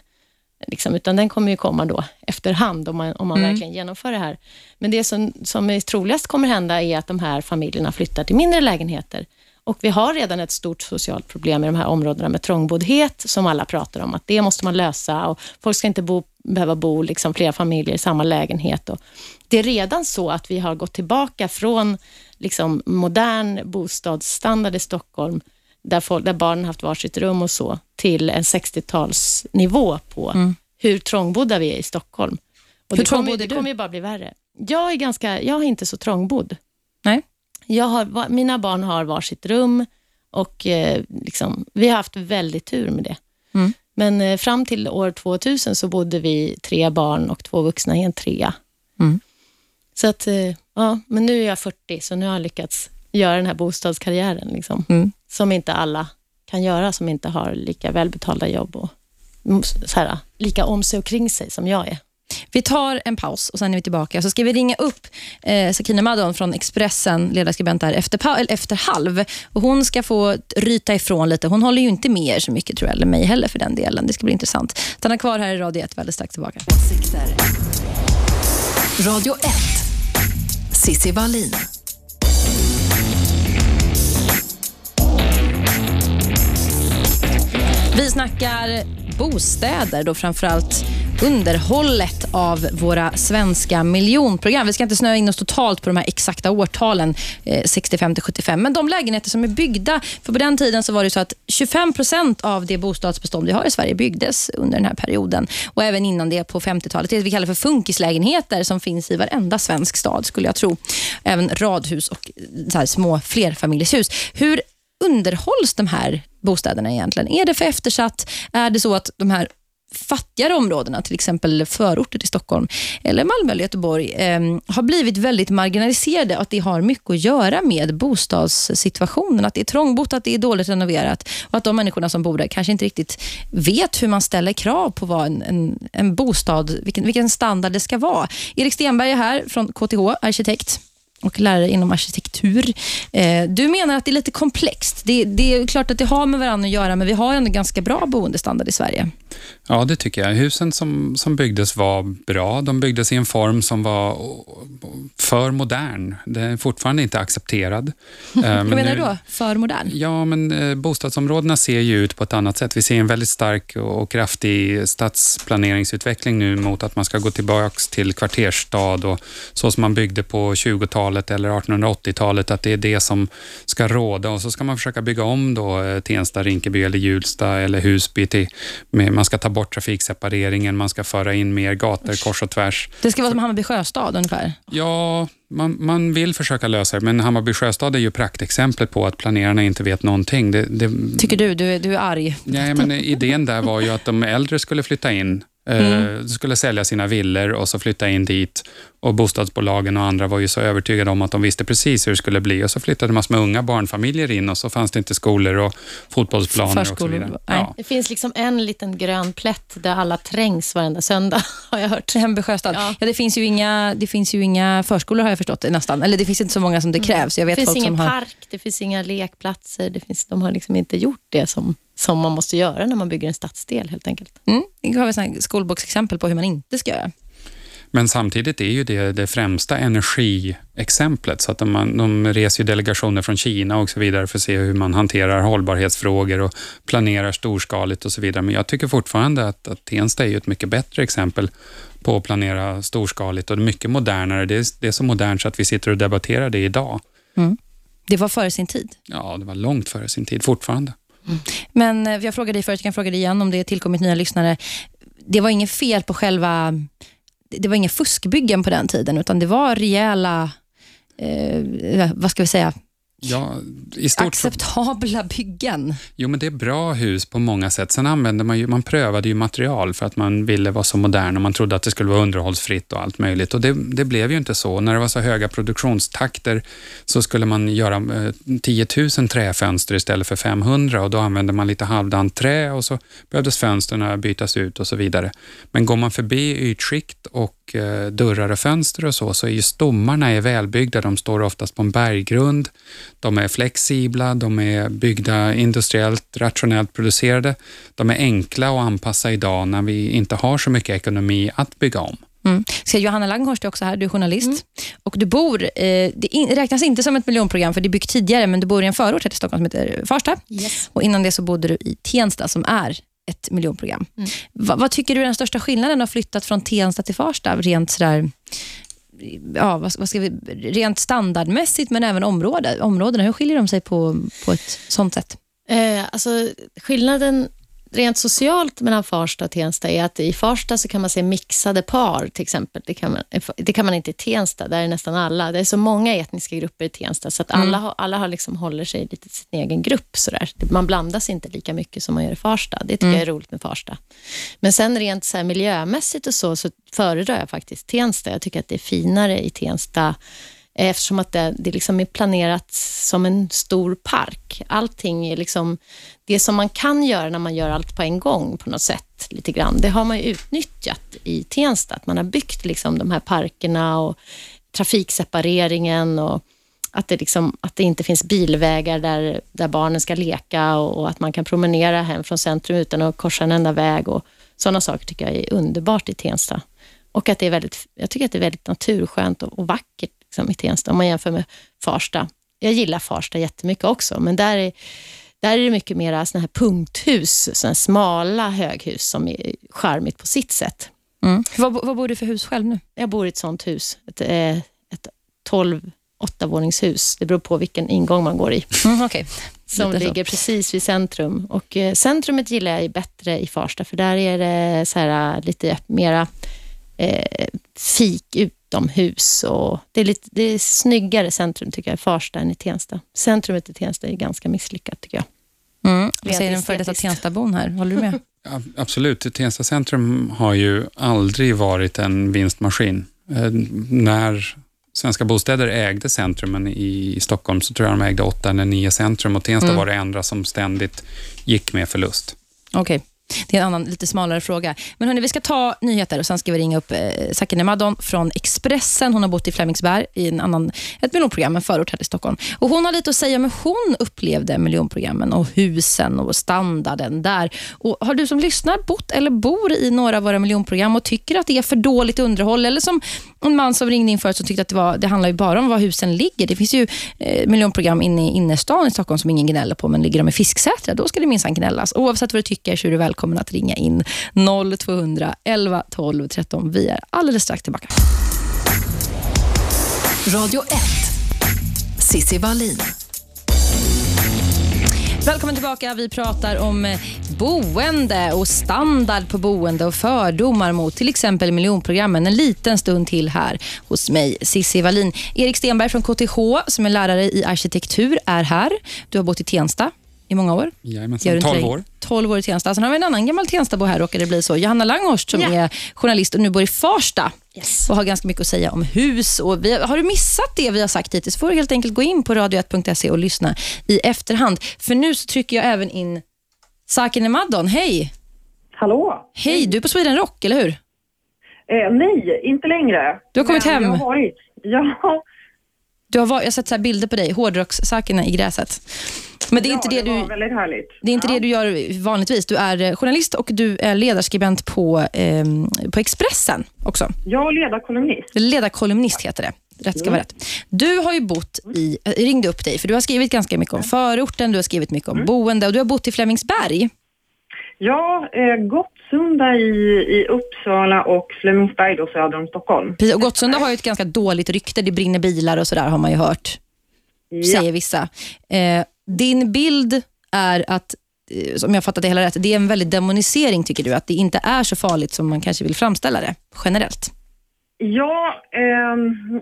liksom, utan den kommer ju komma då efterhand om man, om man Mm. verkligen genomför det här. Men det som, som är troligast kommer hända är att de här familjerna flyttar till mindre lägenheter. Och vi har redan ett stort socialt problem i de här områdena med trångboddhet, som alla pratar om, att det måste man lösa och folk ska inte bo, behöva bo liksom flera familjer i samma lägenhet. Och det är redan så att vi har gått tillbaka från liksom modern bostadsstandard i Stockholm, där, folk, där barnen haft varsitt rum och så, till en 60-talsnivå på hur trångbodda vi är i Stockholm. Och Hur det kommer, trångbodd är det du? kommer ju bara bli värre. Jag är, ganska, jag är inte så trångbodd. Nej. Jag har, mina barn har varsitt rum och eh, liksom, vi har haft väldigt tur med det. Mm. Men eh, fram till år 2000 så bodde vi tre barn och två vuxna i en trea. Mm. Så att, eh, ja, men nu är jag 40, så nu har jag lyckats göra den här bostadskarriären, liksom, Mm. Som inte alla kan göra, som inte har lika välbetalda jobb och så här, lika om sig och kring sig som jag är. Vi tar en paus och sen är vi tillbaka. Så ska vi ringa upp eh, Sakina Madon från Expressen, ledarskribent där, efter, efter halv. Och hon ska få ryta ifrån lite. Hon håller ju inte med er så mycket, tror jag, eller mig heller för den delen. Det ska bli intressant. Stanna kvar här i Radio 1, väldigt strax tillbaka. Åsikter. Radio 1. Sissi Wallin. Vi snackar bostäder, då framförallt underhållet av våra svenska miljonprogram. Vi ska inte snöa in oss totalt på de här exakta årtalen, eh, 65 till 75, men de lägenheter som är byggda, för på den tiden så var det så att 25 procent av det bostadsbestånd vi har i Sverige byggdes under den här perioden och även innan det på 50-talet. Det vi kallar för funkislägenheter som finns i varenda svensk stad skulle jag tro. Även radhus och eh, så här små flerfamiljshus. Hur underhålls de här bostäderna egentligen? Är det för eftersatt? Är det så att de här fattigare områdena, till exempel förorter till Stockholm eller Malmö eller Göteborg, eh, har blivit väldigt marginaliserade och att det har mycket att göra med bostadssituationen. Att det är trångbott, att det är dåligt renoverat och att de människorna som bor där kanske inte riktigt vet hur man ställer krav på vad en, en, en bostad, vilken, vilken standard det ska vara. Erik Stenberg är här från KTH, arkitekt och lärare inom arkitektur. Eh, du menar att det är lite komplext. Det, det är klart att det har med varandra att göra, men vi har ändå ganska bra boendestandard i Sverige. Ja, det tycker jag. Husen som, som byggdes var bra. De byggdes i en form som var för modern. Den är fortfarande inte accepterad. Eh, Hur men menar du då? För modern? Ja, men eh, bostadsområdena ser ju ut på ett annat sätt. Vi ser en väldigt stark och kraftig stadsplaneringsutveckling nu mot att man ska gå tillbaka till kvartersstad och så som man byggde på 20-talet eller 1880-talet, att det är det som ska råda och så ska man försöka bygga om då eh, Tensta, Rinkeby eller Hjulsta eller Husby till, med, man ska ta bort trafiksepareringen, man ska föra in mer gator kors och tvärs. Det ska vara som Hammarby sjöstad ungefär. Ja, man, man vill försöka lösa det, men Hammarby sjöstad är ju praktexemplet på att planerarna inte vet någonting. Det, det, Tycker du? Du, är- du är arg. nej, men idén där var ju att de äldre skulle flytta in, eh, skulle sälja sina villor och så flytta in dit. Och Bostadsbolagen och andra var ju så övertygade om att de visste precis hur det skulle bli. Och så flyttade massor med unga barnfamiljer in och så fanns det inte skolor och fotbollsplaner och så Förskolor, vidare. nej. Ja. Det finns liksom en liten grön plätt där alla trängs varenda söndag, har jag hört. Hemby sjöstad. Ja. Ja. det, finns ju inga, det finns ju inga förskolor har jag förstått nästan. Eller det finns inte så många som det krävs. Jag Det vet finns folk ingen som har... park, det finns inga lekplatser. Det finns, de har liksom inte gjort det som, som man måste göra när man bygger en stadsdel helt enkelt. Mm, vi har ett skolboksexempel på hur man inte ska göra. Men samtidigt är ju det det främsta energiexemplet. Så att de, de reser delegationer från Kina och så vidare för att se hur man hanterar hållbarhetsfrågor och planerar storskaligt och så vidare. Men jag tycker fortfarande att, att Tensta är ett mycket bättre exempel på att planera storskaligt och det är mycket modernare. Det är, det är så modernt så att vi sitter och debatterar det idag. Det var före sin tid. Ja, det var långt före sin tid fortfarande. Men eh, jag frågade dig förut, jag kan fråga dig igen om det är tillkommit nya lyssnare. Det var inget fel på själva... Det var inga fuskbyggen på den tiden, utan det var rejäla, eh, vad ska vi säga, Ja, i stort acceptabla byggen. Jo, men det är bra hus på många sätt. Sen använde man ju, man prövade ju material för att man ville vara så modern och man trodde att det skulle vara underhållsfritt och allt möjligt. Och det, det blev ju inte så. När det var så höga produktionstakter så skulle man göra eh, 10 000 träfönster istället för 500 och då använde man lite halvdant trä och så behövdes fönstren bytas ut och så vidare. Men går man förbi ytskikt och eh, dörrar och fönster och så, så är ju stommarna är välbyggda. De står oftast på en berggrund. De är flexibla, de är byggda industriellt, rationellt producerade. De är enkla att anpassa idag när vi inte har så mycket ekonomi att bygga om. Mm. Så Johanna Langhorst är också här, du är journalist. Och du bor, eh, det in, räknas inte som ett miljonprogram för det är byggt tidigare, men du bor i en förort här till Stockholm som heter Farsta. Yes. Och innan det så bodde du i Tensta som är ett miljonprogram. Va, vad tycker du är den största skillnaden att ha flyttat från Tensta till Farsta? Rent sådär, ja, vad, vad ska vi, rent standardmässigt men även område, områdena. Hur skiljer de sig på, på ett sånt sätt? Eh, alltså, skillnaden rent socialt mellan Farsta och Tensta är att i Farsta så kan man se mixade par till exempel. Det kan man, det kan man inte i Tensta, där är nästan alla. Det är så många etniska grupper i Tensta så att alla, har, alla har liksom håller sig lite till sin egen grupp. Sådär. Man blandas inte lika mycket som man gör i Farsta. Det tycker jag är roligt med Farsta. Men sen rent så miljömässigt och så, så föredrar jag faktiskt Tensta. Jag tycker att det är finare i Tensta Eh, eftersom att det, det liksom är planerat som en stor park. Allting är liksom, det som man kan göra när man gör allt på en gång på något sätt, lite grann, det har man ju utnyttjat i Tensta. Att man har byggt liksom de här parkerna och trafiksepareringen och att det, liksom, att det inte finns bilvägar där, där barnen ska leka och, och att man kan promenera hem från centrum utan att korsa en enda väg. Och sådana saker tycker jag är underbart i Tensta. Och att det är väldigt, jag tycker att det är väldigt naturskönt och, och vackert liksom, i Tensta om man jämför med Farsta. Jag gillar Farsta jättemycket också, men där är, där är det mycket mer såna här punkthus, såna här smala höghus som är charmigt på sitt sätt. Mm. Vad, vad bor du för hus själv nu? Jag bor i ett sånt hus, ett, eh, ett 12 åttavåningshus. Det beror på vilken ingång man går i. Mm, okay. Som Lite så. ligger precis vid centrum. Och eh, Centrumet gillar jag bättre i Farsta, för där är det så här, lite mera eh, fik utomhus. Och det, är lite, det är snyggare centrum tycker jag i Farsta än i Tensta. Centrumet i Tensta är ganska misslyckat tycker jag. Mm. Vad säger den före detta. Tenstabon här? Håller du med? Ja, Absolut, Tensta centrum har ju aldrig varit en vinstmaskin. Eh, när Svenska Bostäder ägde centrumen i Stockholm så tror jag de ägde åtta eller nio centrum och Tensta Mm. var det enda som ständigt gick med förlust. Okej. Det är en annan, lite smalare fråga. Men hörni, vi ska ta nyheter och sen ska vi ringa upp eh, Sakine Madon från Expressen. Hon har bott i Flemingsberg i en annan, ett miljonprogram, en förort här i Stockholm. Och hon har lite att säga om hur hon upplevde miljonprogrammen och husen och standarden där. Och har du som lyssnar bott eller bor i några av våra miljonprogram och tycker att det är för dåligt underhåll eller som en man som ringde in förut som tyckte att det, var, det handlar ju bara om var husen ligger. Det finns ju eh, miljonprogram inne i innerstan i Stockholm som ingen gnäller på, men ligger de i Fisksätra, då ska det minsann gnällas. Oavsett vad du tycker så är du välkommen att ringa in 0200 11 12 13. Vi är alldeles strax tillbaka. Radio 1. Sissi Wallin. Välkommen tillbaka. Vi pratar om eh, boende och standard på boende och fördomar mot till exempel miljonprogrammen. En liten stund till här hos mig, Cissi Wallin. Erik Stenberg från KTH som är lärare i arkitektur är här. Du har bott i Tensta i många år. Jajamensan, Gör du inte 12 det? år. 12 år i Tensta. Sen har vi en annan gammal Tenstabo här, råkar det bli så. Johanna Langhorst som Ja. är journalist och nu bor i Farsta. Yes. och har ganska mycket att säga om hus. Och vi, har du missat det vi har sagt hittills får du helt enkelt gå in på radio1.se och lyssna i efterhand. För nu så trycker jag även in Sakine Maddon. Hej! Hallå? Hej, du är på Sweden Rock, eller hur? Eh, nej, inte längre. Du har kommit Men hem. Jag har varit. Ja, Du har, jag har sett så här bilder på dig, hårdrocks-Sakine i gräset. Men det är ja, inte, det det du, väldigt härligt. det är inte ja. det du gör vanligtvis. Du är eh, journalist och du är ledarskribent på, ehm, på Expressen också. Jag ledarkolumnist. Ledarkolumnist heter det. Rätt ska vara rätt. Du har ju bott i, jag ringde upp dig för du har skrivit ganska mycket om förorten, du har skrivit mycket om boende och du har bott i Flemingsberg. Ja, eh, Gottsunda i, i Uppsala och Flemingsberg då söder om Stockholm. Precis, Och Gottsunda har ju ett ganska dåligt rykte, det brinner bilar och sådär har man ju hört, Ja. säger vissa. Eh, din bild är att, eh, om jag fattat det hela rätt, det är en väldig demonisering tycker du, att det inte är så farligt som man kanske vill framställa det generellt. Ja, eh,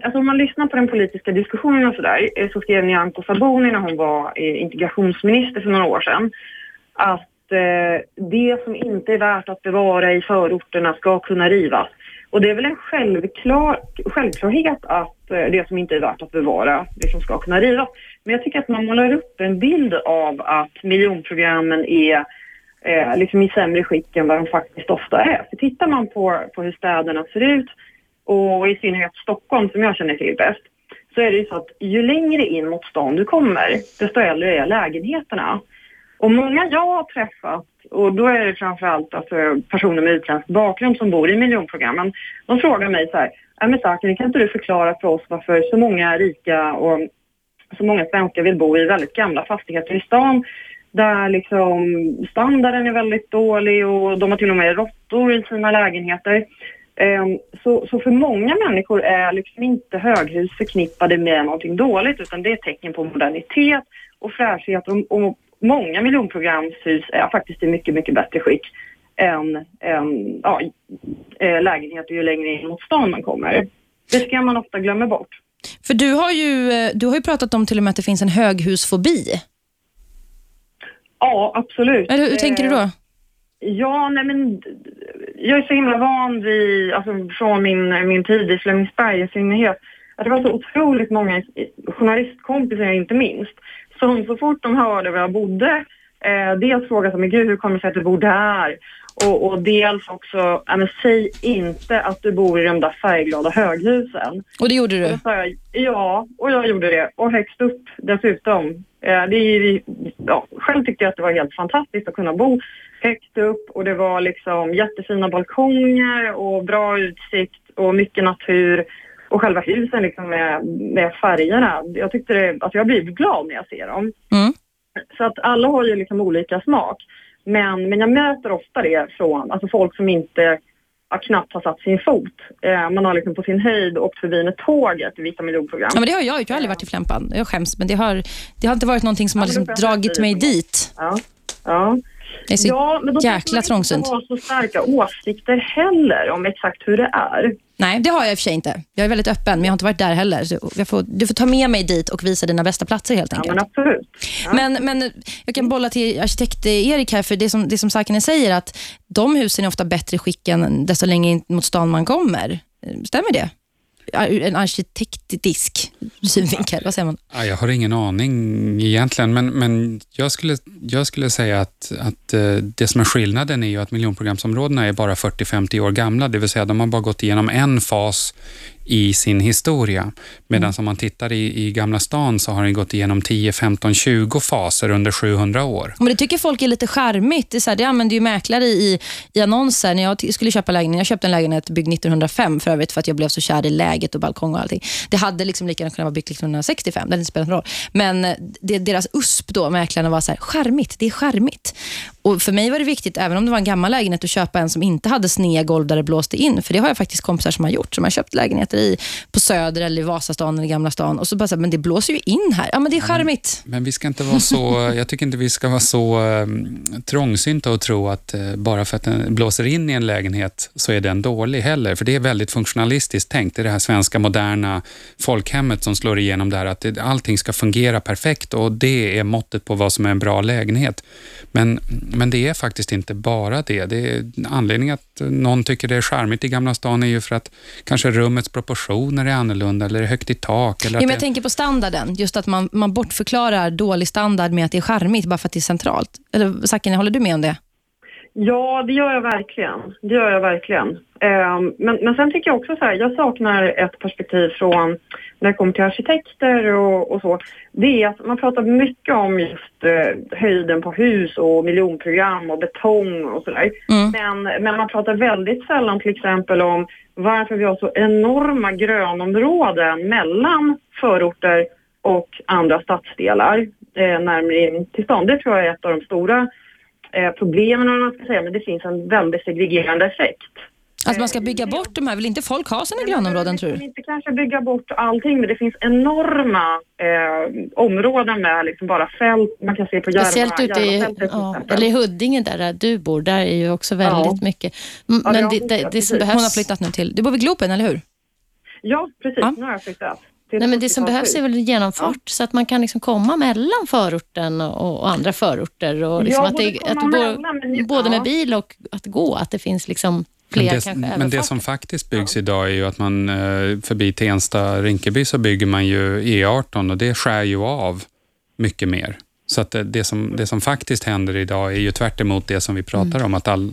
alltså om man lyssnar på den politiska diskussionen och sådär eh, så skrev Nyamko Sabuni när hon var eh, integrationsminister för några år sedan att eh, det som inte är värt att bevara i förorterna ska kunna rivas. Och det är väl en självklar, självklarhet att eh, det som inte är värt att bevara, det som ska kunna rivas. Men jag tycker att man målar upp en bild av att miljonprogrammen är eh, liksom i sämre skick än vad de faktiskt ofta är. För tittar man på, på hur städerna ser ut och i synnerhet Stockholm som jag känner till bäst, så är det ju så att ju längre in mot stan du kommer, desto äldre är lägenheterna. Och många jag har träffat, och då är det framförallt alltså personer med utländsk bakgrund som bor i miljonprogrammen, de frågar mig så här, "Ja, men Sakine, kan inte du förklara för oss varför så många rika och så många svenskar vill bo i väldigt gamla fastigheter i stan där liksom standarden är väldigt dålig och de har till och med råttor i sina lägenheter. Ehm, så, så för många människor är liksom inte höghus förknippade med någonting dåligt utan det är ett tecken på modernitet och fräschhet och, och många miljonprogramshus är faktiskt i mycket, mycket bättre skick än, än ja, eh, lägenheter ju längre in mot stan man kommer. Det ska man ofta glömma bort. För du har ju, eh, du har ju pratat om till och med att det finns en höghusfobi. Ja, absolut. Eller hur tänker du då? Eh, Ja, nej men jag är så himla van vid, alltså från min, min tid i Flemingsberg i synnerhet, att det var så otroligt många journalistkompisar inte minst, som så fort de hörde var jag bodde, eh, dels frågade men gud hur kommer det sig att du bor där? Och, och dels också, ja men säg inte att du bor i de där färgglada höghusen. Och det gjorde du? jag, ja, och jag gjorde det. Och högst upp dessutom. Eh, det ja, själv tyckte jag att det var helt fantastiskt att kunna bo högt upp och det var liksom jättefina balkonger och bra utsikt och mycket natur. Och själva husen liksom med, med färgerna. Jag tyckte det, alltså jag blir glad när jag ser dem. Mm. Så att alla har ju liksom olika smak. Men, men jag möter ofta det från alltså folk som inte ja, knappt har satt sin fot. Eh, man har liksom på sin höjd åkt förbi med tåget i vissa miljonprogram. Ja, men det har jag gjort. Jag har aldrig varit i Flämpan. Jag skäms, men det har, det har inte varit någonting som Ja, har liksom dragit mig dit. Ja. Ja. Det är så ja, men då jäkla trångsynt. inte har så starka åsikter heller om exakt hur det är. Nej, det har jag i och för sig inte. Jag är väldigt öppen, men jag har inte varit där heller. Jag får, du får ta med mig dit och visa dina bästa platser helt Ja, enkelt. men absolut. Ja. Men, men jag kan bolla till arkitekt-Erik här, för det som, det som Sakine säger, att de husen är ofta bättre skick än desto längre in mot stan man kommer. Stämmer det? Ur en arkitektisk synvinkel, vad säger man? Jag har ingen aning egentligen, men, men jag, skulle, jag skulle säga att, att eh, det som är skillnaden är ju att miljonprogramsområdena är bara 40-50 år gamla, det vill säga de har bara gått igenom en fas i sin historia. Medan om man tittar i, i Gamla stan så har den gått igenom 10, 15, 20 faser under 700 år. Men det tycker folk är lite charmigt. Det, är så här, det använder ju mäklare i, i annonser. När jag skulle köpa lägenhet, jag köpte en lägenhet byggd 1905 för övrigt för att jag blev så kär i läget och balkong och allting. Det hade liksom lika gärna kunnat vara byggt 1965, det hade inte spelat någon roll. Men eh, det, deras USP då, mäklarna var så här, charmigt, det är charmigt. Och För mig var det viktigt, även om det var en gammal lägenhet, att köpa en som inte hade sneda golv där det blåste in. För det har jag faktiskt kompisar som har gjort. Som har köpt lägenheter i, på Söder, eller i Vasastan eller Gamla stan. Och så bara så här, men det blåser ju in här. Ja, men det är charmigt. Men vi ska inte vara så, jag tycker inte vi ska vara så um, trångsynta och tro att uh, bara för att den blåser in i en lägenhet så är den dålig heller. För det är väldigt funktionalistiskt tänkt. Det är det här svenska moderna folkhemmet som slår igenom där att det, allting ska fungera perfekt och det är måttet på vad som är en bra lägenhet. Men, men det är faktiskt inte bara det. det är, anledningen att någon tycker det är charmigt i Gamla stan är ju för att kanske rummets proportioner är annorlunda eller är högt i tak. Eller Ja, men det, jag tänker på standarden. Just att man, man bortförklarar dålig standard med att det är charmigt bara för att det är centralt. Eller Sakine, håller du med om det? Ja, det gör jag verkligen. Det gör jag verkligen. Ehm, men, men sen tycker jag också så här, jag saknar ett perspektiv från när det kommer till arkitekter och, och så. Det är att man pratar mycket om just eh, höjden på hus och miljonprogram och betong och sådär. Mm. Men, men man pratar väldigt sällan till exempel om varför vi har så enorma grönområden mellan förorter och andra stadsdelar eh, närmare in till stan. Det tror jag är ett av de stora eh, problemen om man ska säga, men det finns en väldigt segregerande effekt. Att man ska bygga bort de här. Vill inte folk ha sina grönområden, tror Man du? behöver inte kanske bygga bort allting, men det finns enorma eh, områden med liksom bara fält. Man kan se på Järva, Speciellt ute i, ja, eller i Huddinge där, du bor, där är ju också väldigt Ja. mycket. Ja, Men ja, det, det, det som precis. behövs... Hon har flyttat nu till... Du bor vid Globen, eller hur? Ja, precis. Ja. Nu har jag flyttat. Nej, men det som 70-talshus. behövs är väl genomfart så att man kan liksom komma mellan förorten och, och andra förorter. Och liksom Ja, att det, att du mellan, men- både med ja. bil och att gå, att det finns liksom fler men det, kanske men det som faktiskt byggs idag är ju att man eh, förbi Tensta, Rinkeby så bygger man ju E18 och det skär ju av mycket mer. Så att det, det, som, det som faktiskt händer idag är ju tvärt emot det som vi pratar Mm. om, att all,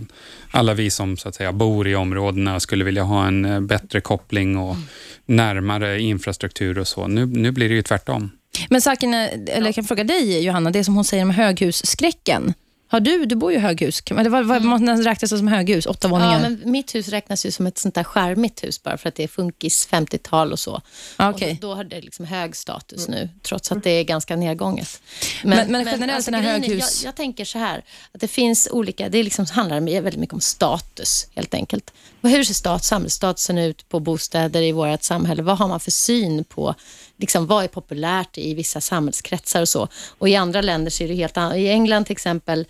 alla vi som så att säga, bor i områdena skulle vilja ha en eh, bättre koppling och Mm. närmare infrastruktur och så. Nu, nu blir det ju tvärtom. Men Sakine, eller jag kan fråga dig Johanna, det som hon säger om höghusskräcken. Har du, du bor ju i höghus, eller vad, vad mm. räknas det som höghus? Åtta våningar? Ja, men mitt hus räknas ju som ett sånt där skärmigt hus bara för att det är funkis 50-tal och så. Okej. Och då har det liksom hög status nu, trots att det är ganska nedgånget. Men- men generellt den här grejen är- höghus- Jag, jag tänker så här, att det finns olika, det liksom handlar väldigt mycket om status helt enkelt. Hur ser stat, samhällsstatusen ut på bostäder i vårt samhälle? Vad har man för syn på, liksom, vad är populärt i vissa samhällskretsar och så? Och i andra länder ser det helt annat. I England till exempel,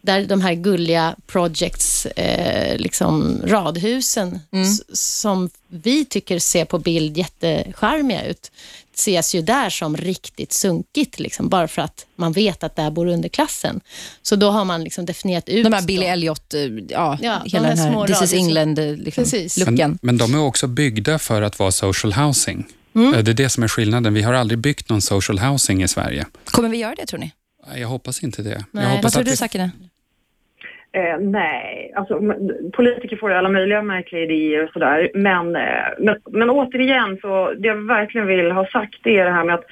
där de här gulliga projects, eh, liksom radhusen, s- som vi tycker ser på bild jättecharmiga ut, ses ju där som riktigt sunkigt, liksom, bara för att man vet att där bor underklassen. Så då har man liksom definierat ut De här Billy. Elliot, eh, ja, Ja, de hela här den små här This is radhusen. England, eh, liksom. Men, men de är också byggda för att vara social housing. Mm. Eh, Det är det som är skillnaden. Vi har aldrig byggt någon social housing i Sverige. Kommer vi göra det, tror ni? Jag hoppas inte det. Nej. jag Vad tror att du, vi- Sakine? Eh, nej, alltså politiker får ju alla möjliga märkliga idéer och sådär. Men, eh, men, men återigen, så det jag verkligen vill ha sagt det är det här med att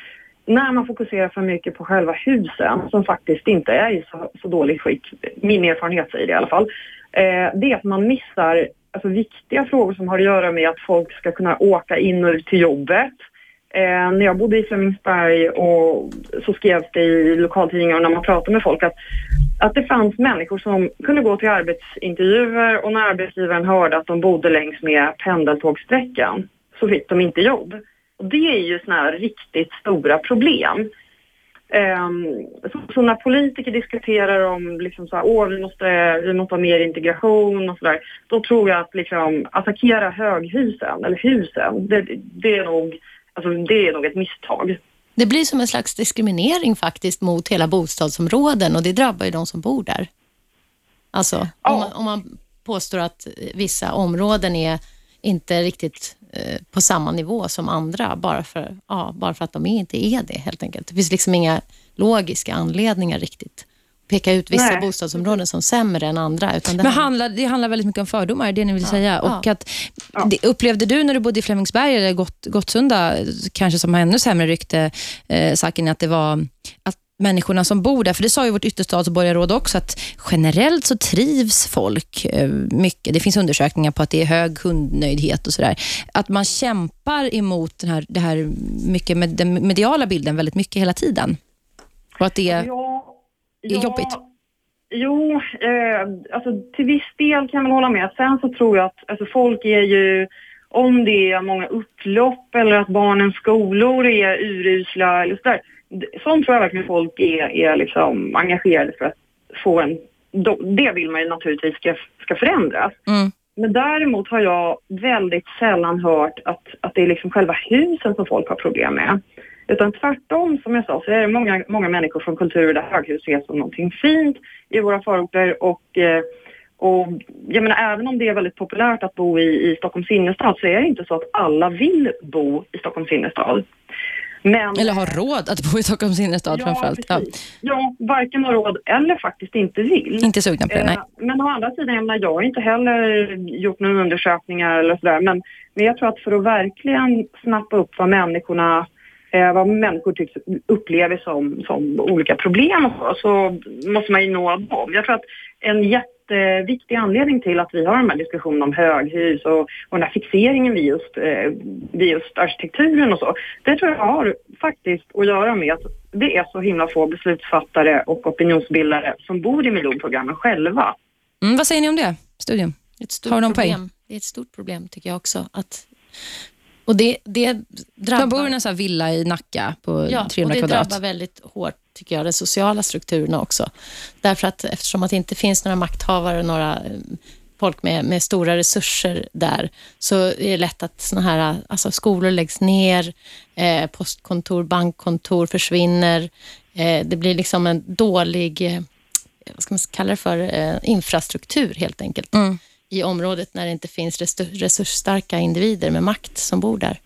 när man fokuserar för mycket på själva husen, som faktiskt inte är i så, så dåligt skick, min erfarenhet säger det i alla fall, eh, det är att man missar alltså, viktiga frågor som har att göra med att folk ska kunna åka in och ut till jobbet. Eh, när jag bodde i Flemingsberg och så skrevs det i lokaltidningar och när man pratade med folk att att det fanns människor som kunde gå till arbetsintervjuer och när arbetsgivaren hörde att de bodde längs med pendeltågsträckan så fick de inte jobb. Och det är ju sådana här riktigt stora problem. Ehm, så, när politiker diskuterar om liksom så här, Åh, vi, måste, vi måste ha mer integration och sådär, då tror jag att liksom, attackera höghusen, eller husen, det, det, är nog, alltså, det är nog ett misstag. Det blir som en slags diskriminering faktiskt mot hela bostadsområden och det drabbar ju de som bor där. Alltså, Ja. om, man, om man påstår att vissa områden är inte riktigt på samma nivå som andra bara för, ja, bara för att de inte är det helt enkelt. Det finns liksom inga logiska anledningar riktigt. Peka ut vissa Nej. bostadsområden som sämre än andra. Utan det Men handlar, det handlar väldigt mycket om fördomar, är det ni vill säga. ja. Och att, det, upplevde du när du bodde i Flemingsberg eller Gott, Gottsunda, kanske som har ännu sämre rykte, eh, Sakine, att det var att människorna som bor där, för det sa ju vårt ytterstadsborgarråd också, att generellt så trivs folk eh, mycket. Det finns undersökningar på att det är hög kundnöjdhet och sådär. Att man kämpar emot den här, det här mycket med den mediala bilden väldigt mycket hela tiden. Och att det är Ja, Det är jobbigt. Jo, eh, alltså till viss del kan jag väl hålla med. Sen så tror jag att alltså, folk är ju, om det är många upplopp eller att barnens skolor är urusla eller sådär. Sånt tror jag verkligen folk är, är liksom engagerade för att få en... Det vill man ju naturligtvis ska, ska förändras. Mm. Men däremot har jag väldigt sällan hört att, att det är liksom själva husen som folk har problem med. Utan tvärtom, som jag sa, så är det många, många människor från kulturer där höghus ses som någonting fint i våra förorter. Och, eh, och jag menar, även om det är väldigt populärt att bo i, i Stockholms innerstad så är det inte så att alla vill bo i Stockholms innerstad. Men, Eller har råd att bo i Stockholms innerstad ja, framförallt. Ja. Ja, varken har råd eller faktiskt inte vill. Inte sugna på det, nej. Eh, Men å andra sidan, jag, menar, jag har inte heller gjort några undersökningar eller sådär. Men, men jag tror att för att verkligen snappa upp vad människorna eh, vad människor tycks, upplever som, som olika problem och så, så måste man ju nå dem. Jag tror att en jätteviktig anledning till att vi har de här diskussionerna om höghus och, och den här fixeringen vid just, eh, vid just arkitekturen och så, det tror jag har faktiskt att göra med att det är så himla få beslutsfattare och opinionsbildare som bor i miljonprogrammen själva. Mm, vad säger ni om det, studion? Det är ett stort Har de problem. poäng? Det är ett stort problem tycker jag också. Att, och det, det drabbar... De bor i en sån här villa i Nacka på Ja, 300 och det kvadrat. drabbar väldigt hårt, tycker jag, de sociala strukturerna också. Därför att eftersom att det inte finns några makthavare, några eh, folk med, med stora resurser där, så är det lätt att såna här, alltså skolor läggs ner, eh, postkontor, bankkontor försvinner. Eh, det blir liksom en dålig, eh, vad ska man kalla det för, eh, infrastruktur helt enkelt Mm. i området när det inte finns resursstarka individer med makt som bor där.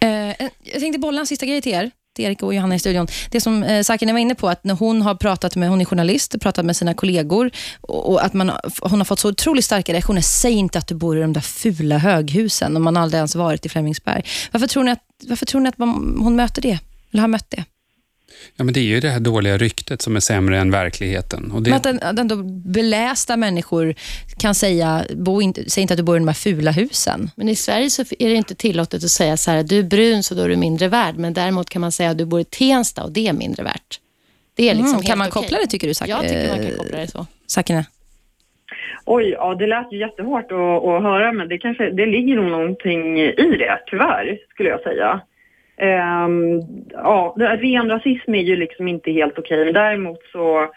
Eh, jag tänkte bolla en sista grej till er, Erik och Johanna i studion. Det som eh, Sakine var inne på, att när hon har pratat med, hon är journalist, pratat med sina kollegor och, och att man, hon har fått så otroligt starka reaktioner. Säg inte att du bor i de där fula höghusen om man aldrig ens varit i Flemingsberg. Varför tror ni att, varför tror ni att man, hon möter det? Eller har mött det? Ja, men det är ju det här dåliga ryktet som är sämre än verkligheten. Och det, Men att, en, att ändå belästa människor kan säga, bo inte, säg inte att du bor i de här fula husen. Men i Sverige så är det inte tillåtet att säga så här, du är brun så då är du mindre värd. Men däremot kan man säga att du bor i Tensta och det är mindre värt. Det är liksom Mm, kan man okej. koppla det tycker du, Sak- Jag tycker man eh, kan koppla det så. Sakine? Oj, ja det lät ju jättehårt att, att höra men det, kanske, det ligger nog någonting i det, tyvärr, skulle jag säga. Um, ja, ren rasism är ju liksom inte helt okej, men däremot så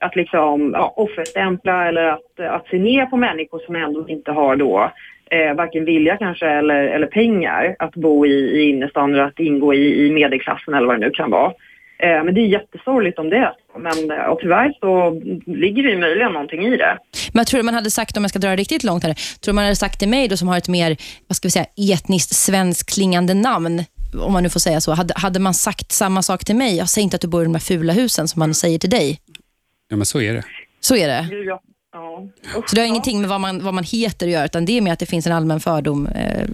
att liksom ja, offerstämpla eller att, att se ner på människor som ändå inte har då eh, varken vilja kanske eller, eller pengar att bo i, i innerstan eller att ingå i, i medelklassen eller vad det nu kan vara. Eh, men det är jättesorgligt om det är. Men eh, och tyvärr så ligger det ju möjligen någonting i det. Men jag tror man hade sagt, om jag ska dra det riktigt långt här, tror man hade sagt till mig då som har ett mer, vad ska vi säga, etniskt svenskklingande namn, om man nu får säga så, hade, hade man sagt samma sak till mig, jag säger inte att du bor i de här fula husen som man säger till dig. ja, men så är det. Så är det. Ja. Ja. Så det har ingenting med vad man, vad man heter att göra, utan det är med att det finns en allmän fördom. Eh,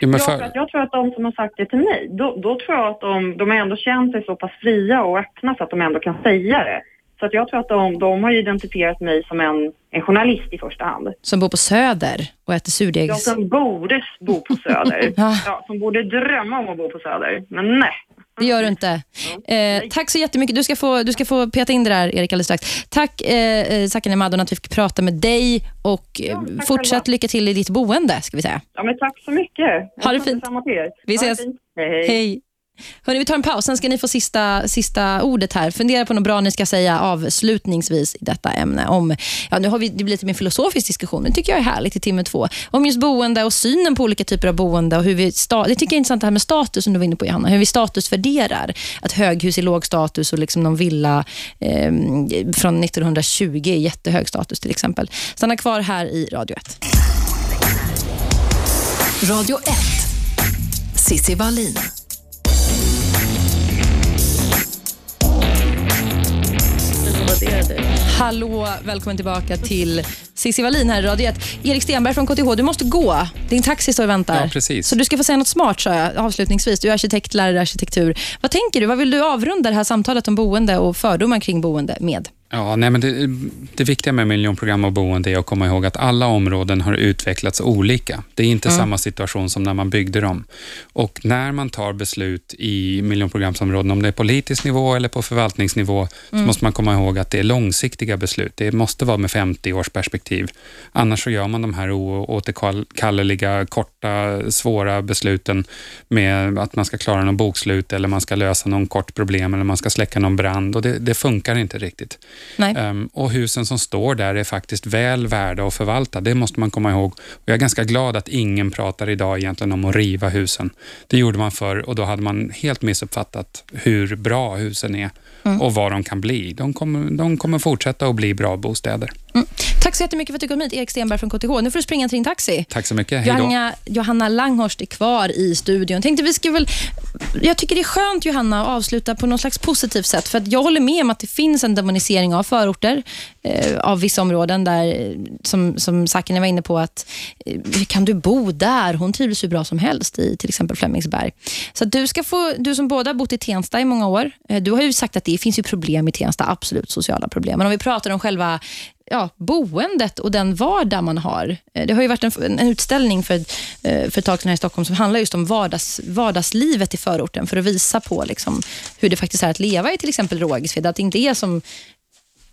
Ja, för, jag tror att de som har sagt det till mig, då, då tror jag att de, de har ändå känt sig så pass fria och öppna så att de ändå kan säga det. Så jag tror att de, de har identifierat mig som en, en journalist i första hand. som bor på Söder och äter surdegs... som borde bo på Söder. Ja. ja, som borde drömma om att bo på Söder. Men nej. Det gör du inte. Eh, tack så jättemycket. Du ska, få, du ska få peta in det där, Erik, alldeles strax. Tack, eh, eh, Sakine Madon, att vi fick prata med dig och eh, tack fortsatt lycka till i ditt boende, ska vi säga. Ja, men tack så mycket. Ha det fint. Till er. Vi ses. Hej, hej. Hej. Hörrni, vi tar en paus, sen ska ni få sista, sista ordet här. Fundera på något bra ni ska säga avslutningsvis i detta ämne. Om, ja, nu har vi, det blir lite mer filosofisk diskussion, det tycker jag är härligt i timme två. Om just boende och synen på olika typer av boende. Och hur vi sta, det tycker jag är intressant det här med status som du var inne på Johanna. Hur vi statusvärderar. Att höghus är låg status och liksom någon villa eh, från 1920 är jättehög status till exempel. Stanna kvar här i Radio 1. Radio 1. Cissi Wallin. Hallå, välkommen tillbaka till Cissi Wallin här i Radio 1. Erik Stenberg från KTH, du måste gå. Din taxi står och väntar. Ja, precis. Så du ska få säga något smart, sa jag avslutningsvis. Du är arkitekt, lärare i arkitektur. Vad tänker du? Vad vill du avrunda det här samtalet om boende och fördomar kring boende med? Ja, nej, men det, det viktiga med miljonprogram och boende är att komma ihåg att alla områden har utvecklats olika. Det är inte Mm. samma situation som när man byggde dem. Och när man tar beslut i miljonprogramsområden, om det är politisk nivå eller på förvaltningsnivå, så måste man komma ihåg att det är långsiktiga beslut. Det måste vara med 50 års perspektiv. Annars så gör man de här oåterkalleliga, korta, svåra besluten med att man ska klara någon bokslut eller man ska lösa någon kort problem eller man ska släcka någon brand och det, det funkar inte riktigt. Ehm, och husen som står där är faktiskt väl värda att förvalta. Det måste man komma ihåg. Och jag är ganska glad att ingen pratar idag egentligen om att riva husen. Det gjorde man förr och då hade man helt missuppfattat hur bra husen är och vad de kan bli. De kommer, de kommer fortsätta att bli bra bostäder. Tack så jättemycket för att du kom hit, Erik Stenberg från KTH. Nu får du springa till din taxi. Tack så mycket. Johanna, Johanna Langhorst är kvar i studion. Tänkte vi ska väl, jag tycker det är skönt, Johanna, att avsluta på något slags positivt sätt. För att jag håller med om att det finns en demonisering av förorter, eh, av vissa områden där, som, som Sakine var inne på, att eh, kan du bo där? Hon trivs hur bra som helst i till exempel Flemingsberg. Så du, ska få, du som båda har bott i Tensta i många år, eh, du har ju sagt att det finns ju problem i Tensta, absolut sociala problem. Men om vi pratar om själva ja, boendet och den vardag man har. Eh, Det har ju varit en, en utställning för, eh, för ett tag sedan här i Stockholm som handlar just om vardags, vardagslivet i förorten för att visa på liksom, hur det faktiskt är att leva i till exempel Rågisved. Att det inte är som,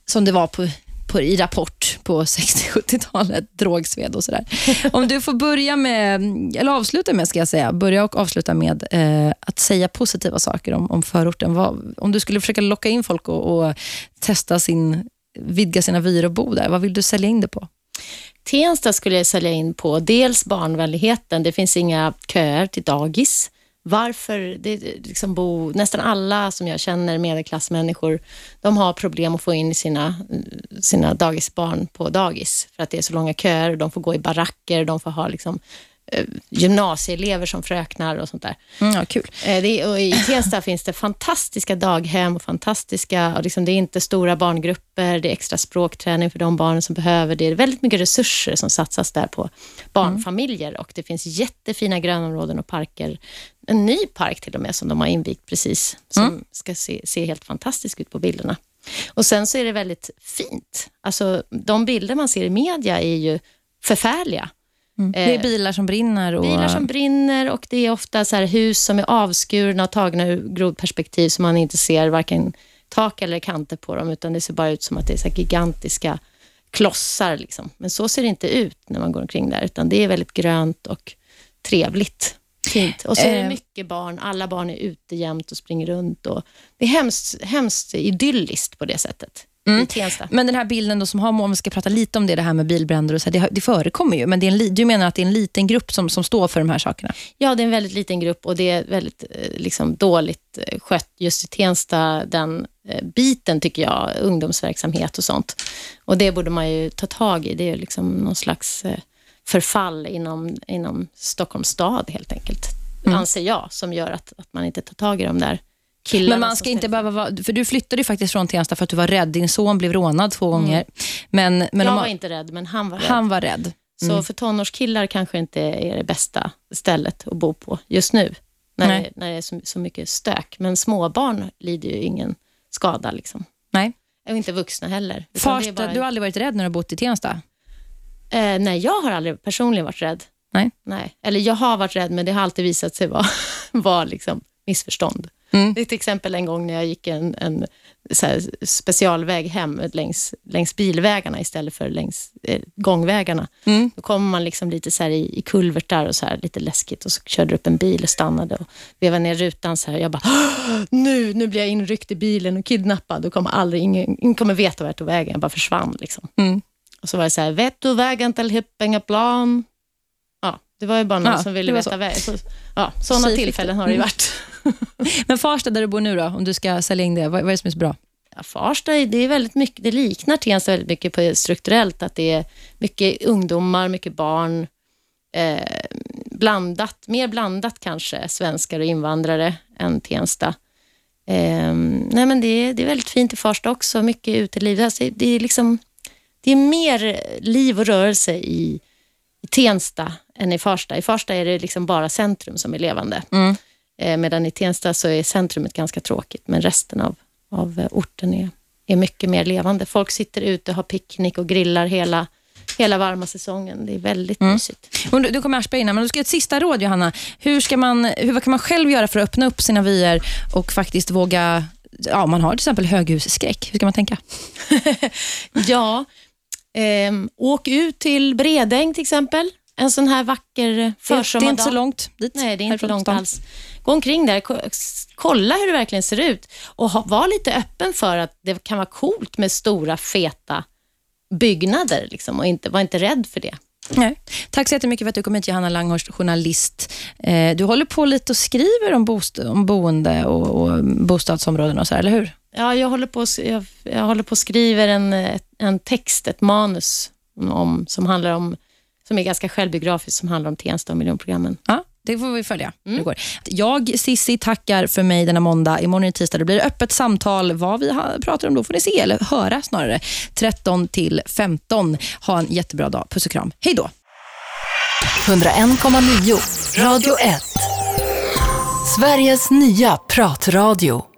som det var på, på, i Rapport på 60-70-talet, Drogsved och sådär. Om du får börja med, eller avsluta med ska jag säga, börja och avsluta med eh, att säga positiva saker om, om förorten. Vad, om du skulle försöka locka in folk och, och testa sin vidga sina vyer och bo där. Vad vill du sälja in det på? Tensta skulle jag sälja in på dels barnvänligheten. Det finns inga köer till dagis. Varför? Det, liksom bo, nästan alla som jag känner, medelklassmänniskor, de har problem att få in sina, sina dagisbarn på dagis för att det är så långa köer. De får gå i baracker, de får ha liksom, gymnasieelever som fröknar och sånt där. Mm, ja, kul. Eh, Det och I Tensta finns det fantastiska daghem och fantastiska, och liksom det är inte stora barngrupper, det är extra språkträning för de barnen som behöver det. Det är väldigt mycket resurser som satsas där på barnfamiljer och det finns jättefina grönområden och parker. En ny park till och med som de har invigt precis, som ska se, se helt fantastisk ut på bilderna. Och Sen så är det väldigt fint. Alltså, de bilder man ser i media är ju förfärliga. Det är bilar som brinner. Och, Bilar som brinner och det är ofta så hus som är avskurna och tagna ur grodperspektiv så man inte ser varken tak eller kanter på dem utan det ser bara ut som att det är så gigantiska klossar. Liksom. Men så ser det inte ut när man går omkring där utan det är väldigt grönt och trevligt. Fint. Och så är det Eh. mycket barn. Alla barn är ute jämt och springer runt. Och det är hemskt, hemskt idylliskt på det sättet i Tensta. Men den här bilden då som har, om vi ska prata lite om det, det här med bilbränder och så, det, det förekommer ju, men det är en, du menar att det är en liten grupp som, som står för de här sakerna? Ja, det är en väldigt liten grupp och det är väldigt eh, liksom, dåligt eh, skött just i Tensta, den eh, biten tycker jag, ungdomsverksamhet och sånt. Och det borde man ju ta tag i. Det är ju liksom någon slags förfall inom, inom Stockholms stad helt enkelt, anser jag, som gör att, att man inte tar tag i de där killarna. Men man ska inte behöva vara, för du flyttade ju faktiskt från Tensta för att du var rädd. Din son blev rånad två gånger. Men, men jag om var man, inte rädd, men han var rädd. han var rädd. Så för tonårskillar kanske inte är det bästa stället att bo på just nu, när, Nej. det, när det är så, så mycket stök. Men småbarn lider ju ingen skada. Liksom. Nej. Och inte vuxna heller. Farsta, bara- Du har aldrig varit rädd när du har bott i Tensta? eh, nej, jag har aldrig personligen varit rädd. Nej. nej. Eller jag har varit rädd, men det har alltid visat sig vara, vara liksom missförstånd. Mm. Det är ett exempel en gång när jag gick en, en specialväg hem längs, längs bilvägarna istället för längs eh, gångvägarna. Mm. Då kommer man liksom lite så i, i kulvertar och så här, lite läskigt och så körde upp en bil och stannade och vevade ner rutan så här. Jag bara, "Åh, nu, nu blir jag inryckt i bilen och kidnappad. Då kommer aldrig, ingen, ingen kommer veta vart jag tog vägen. Jag bara försvann liksom. Mm. Och så var det så här, vet du vägen till Hippingaplan? Det var ju bara någon Ja, som ville veta så. Så, ja, sådana Så tillfällen har det ju Mm. varit. Men Farsta där du bor nu då, om du ska sälja in det, vad, vad är det som är så bra? Ja, Farsta, det är väldigt mycket, det liknar Tensta väldigt mycket på strukturellt, att det är mycket ungdomar, mycket barn, eh, blandat, mer blandat kanske, svenskar och invandrare än Tensta. Eh, nej men det, är- det är väldigt fint i Farsta också, mycket uteliv. Alltså, det, är liksom, det är mer liv och rörelse i, i Tensta än i Farsta. I Farsta är det liksom bara centrum som är levande. Mm. Eh, medan i Tensta så är centrumet ganska tråkigt, men resten av, av eh, orten är, är mycket mer levande. Folk sitter ute, har picknick och grillar hela, hela varma säsongen. Det är väldigt Mm. mysigt. Och Du, du kommer Aschberg innan, men du ska ge ett sista råd Johanna. Hur, ska man, hur, vad kan man själv göra för att öppna upp sina vyer och faktiskt våga, ja, man har till exempel höghusskräck. Hur ska man tänka? Ja, ehm, åk ut till Bredäng till exempel. En sån här vacker Det, det försommardag. är inte så långt dit. Nej, det är inte långt alls. Gå omkring där, kolla hur det verkligen ser ut och ha, var lite öppen för att det kan vara coolt med stora, feta byggnader liksom, och inte, var inte rädd för det. Nej. Tack så jättemycket för att du kom hit, Johanna Langhorst, journalist. Eh, du håller på lite och skriver om, bost- om boende och, och bostadsområden och så, eller hur? Ja, jag håller på, jag, jag håller på och skriver en, eh, en text, ett manus om, som handlar om som är ganska självbiografiskt, som handlar om Tensta och miljonprogrammen. Ja, det får vi följa. hur det går. Jag, Sissi, tackar för mig denna måndag. Imorgon är det tisdag. Det blir öppet samtal. Vad vi pratar om då får ni se, eller höra snarare. 13 till 15. Ha en jättebra dag. Puss och kram. Hej då! 101,9 Radio 1. Sveriges nya pratradio.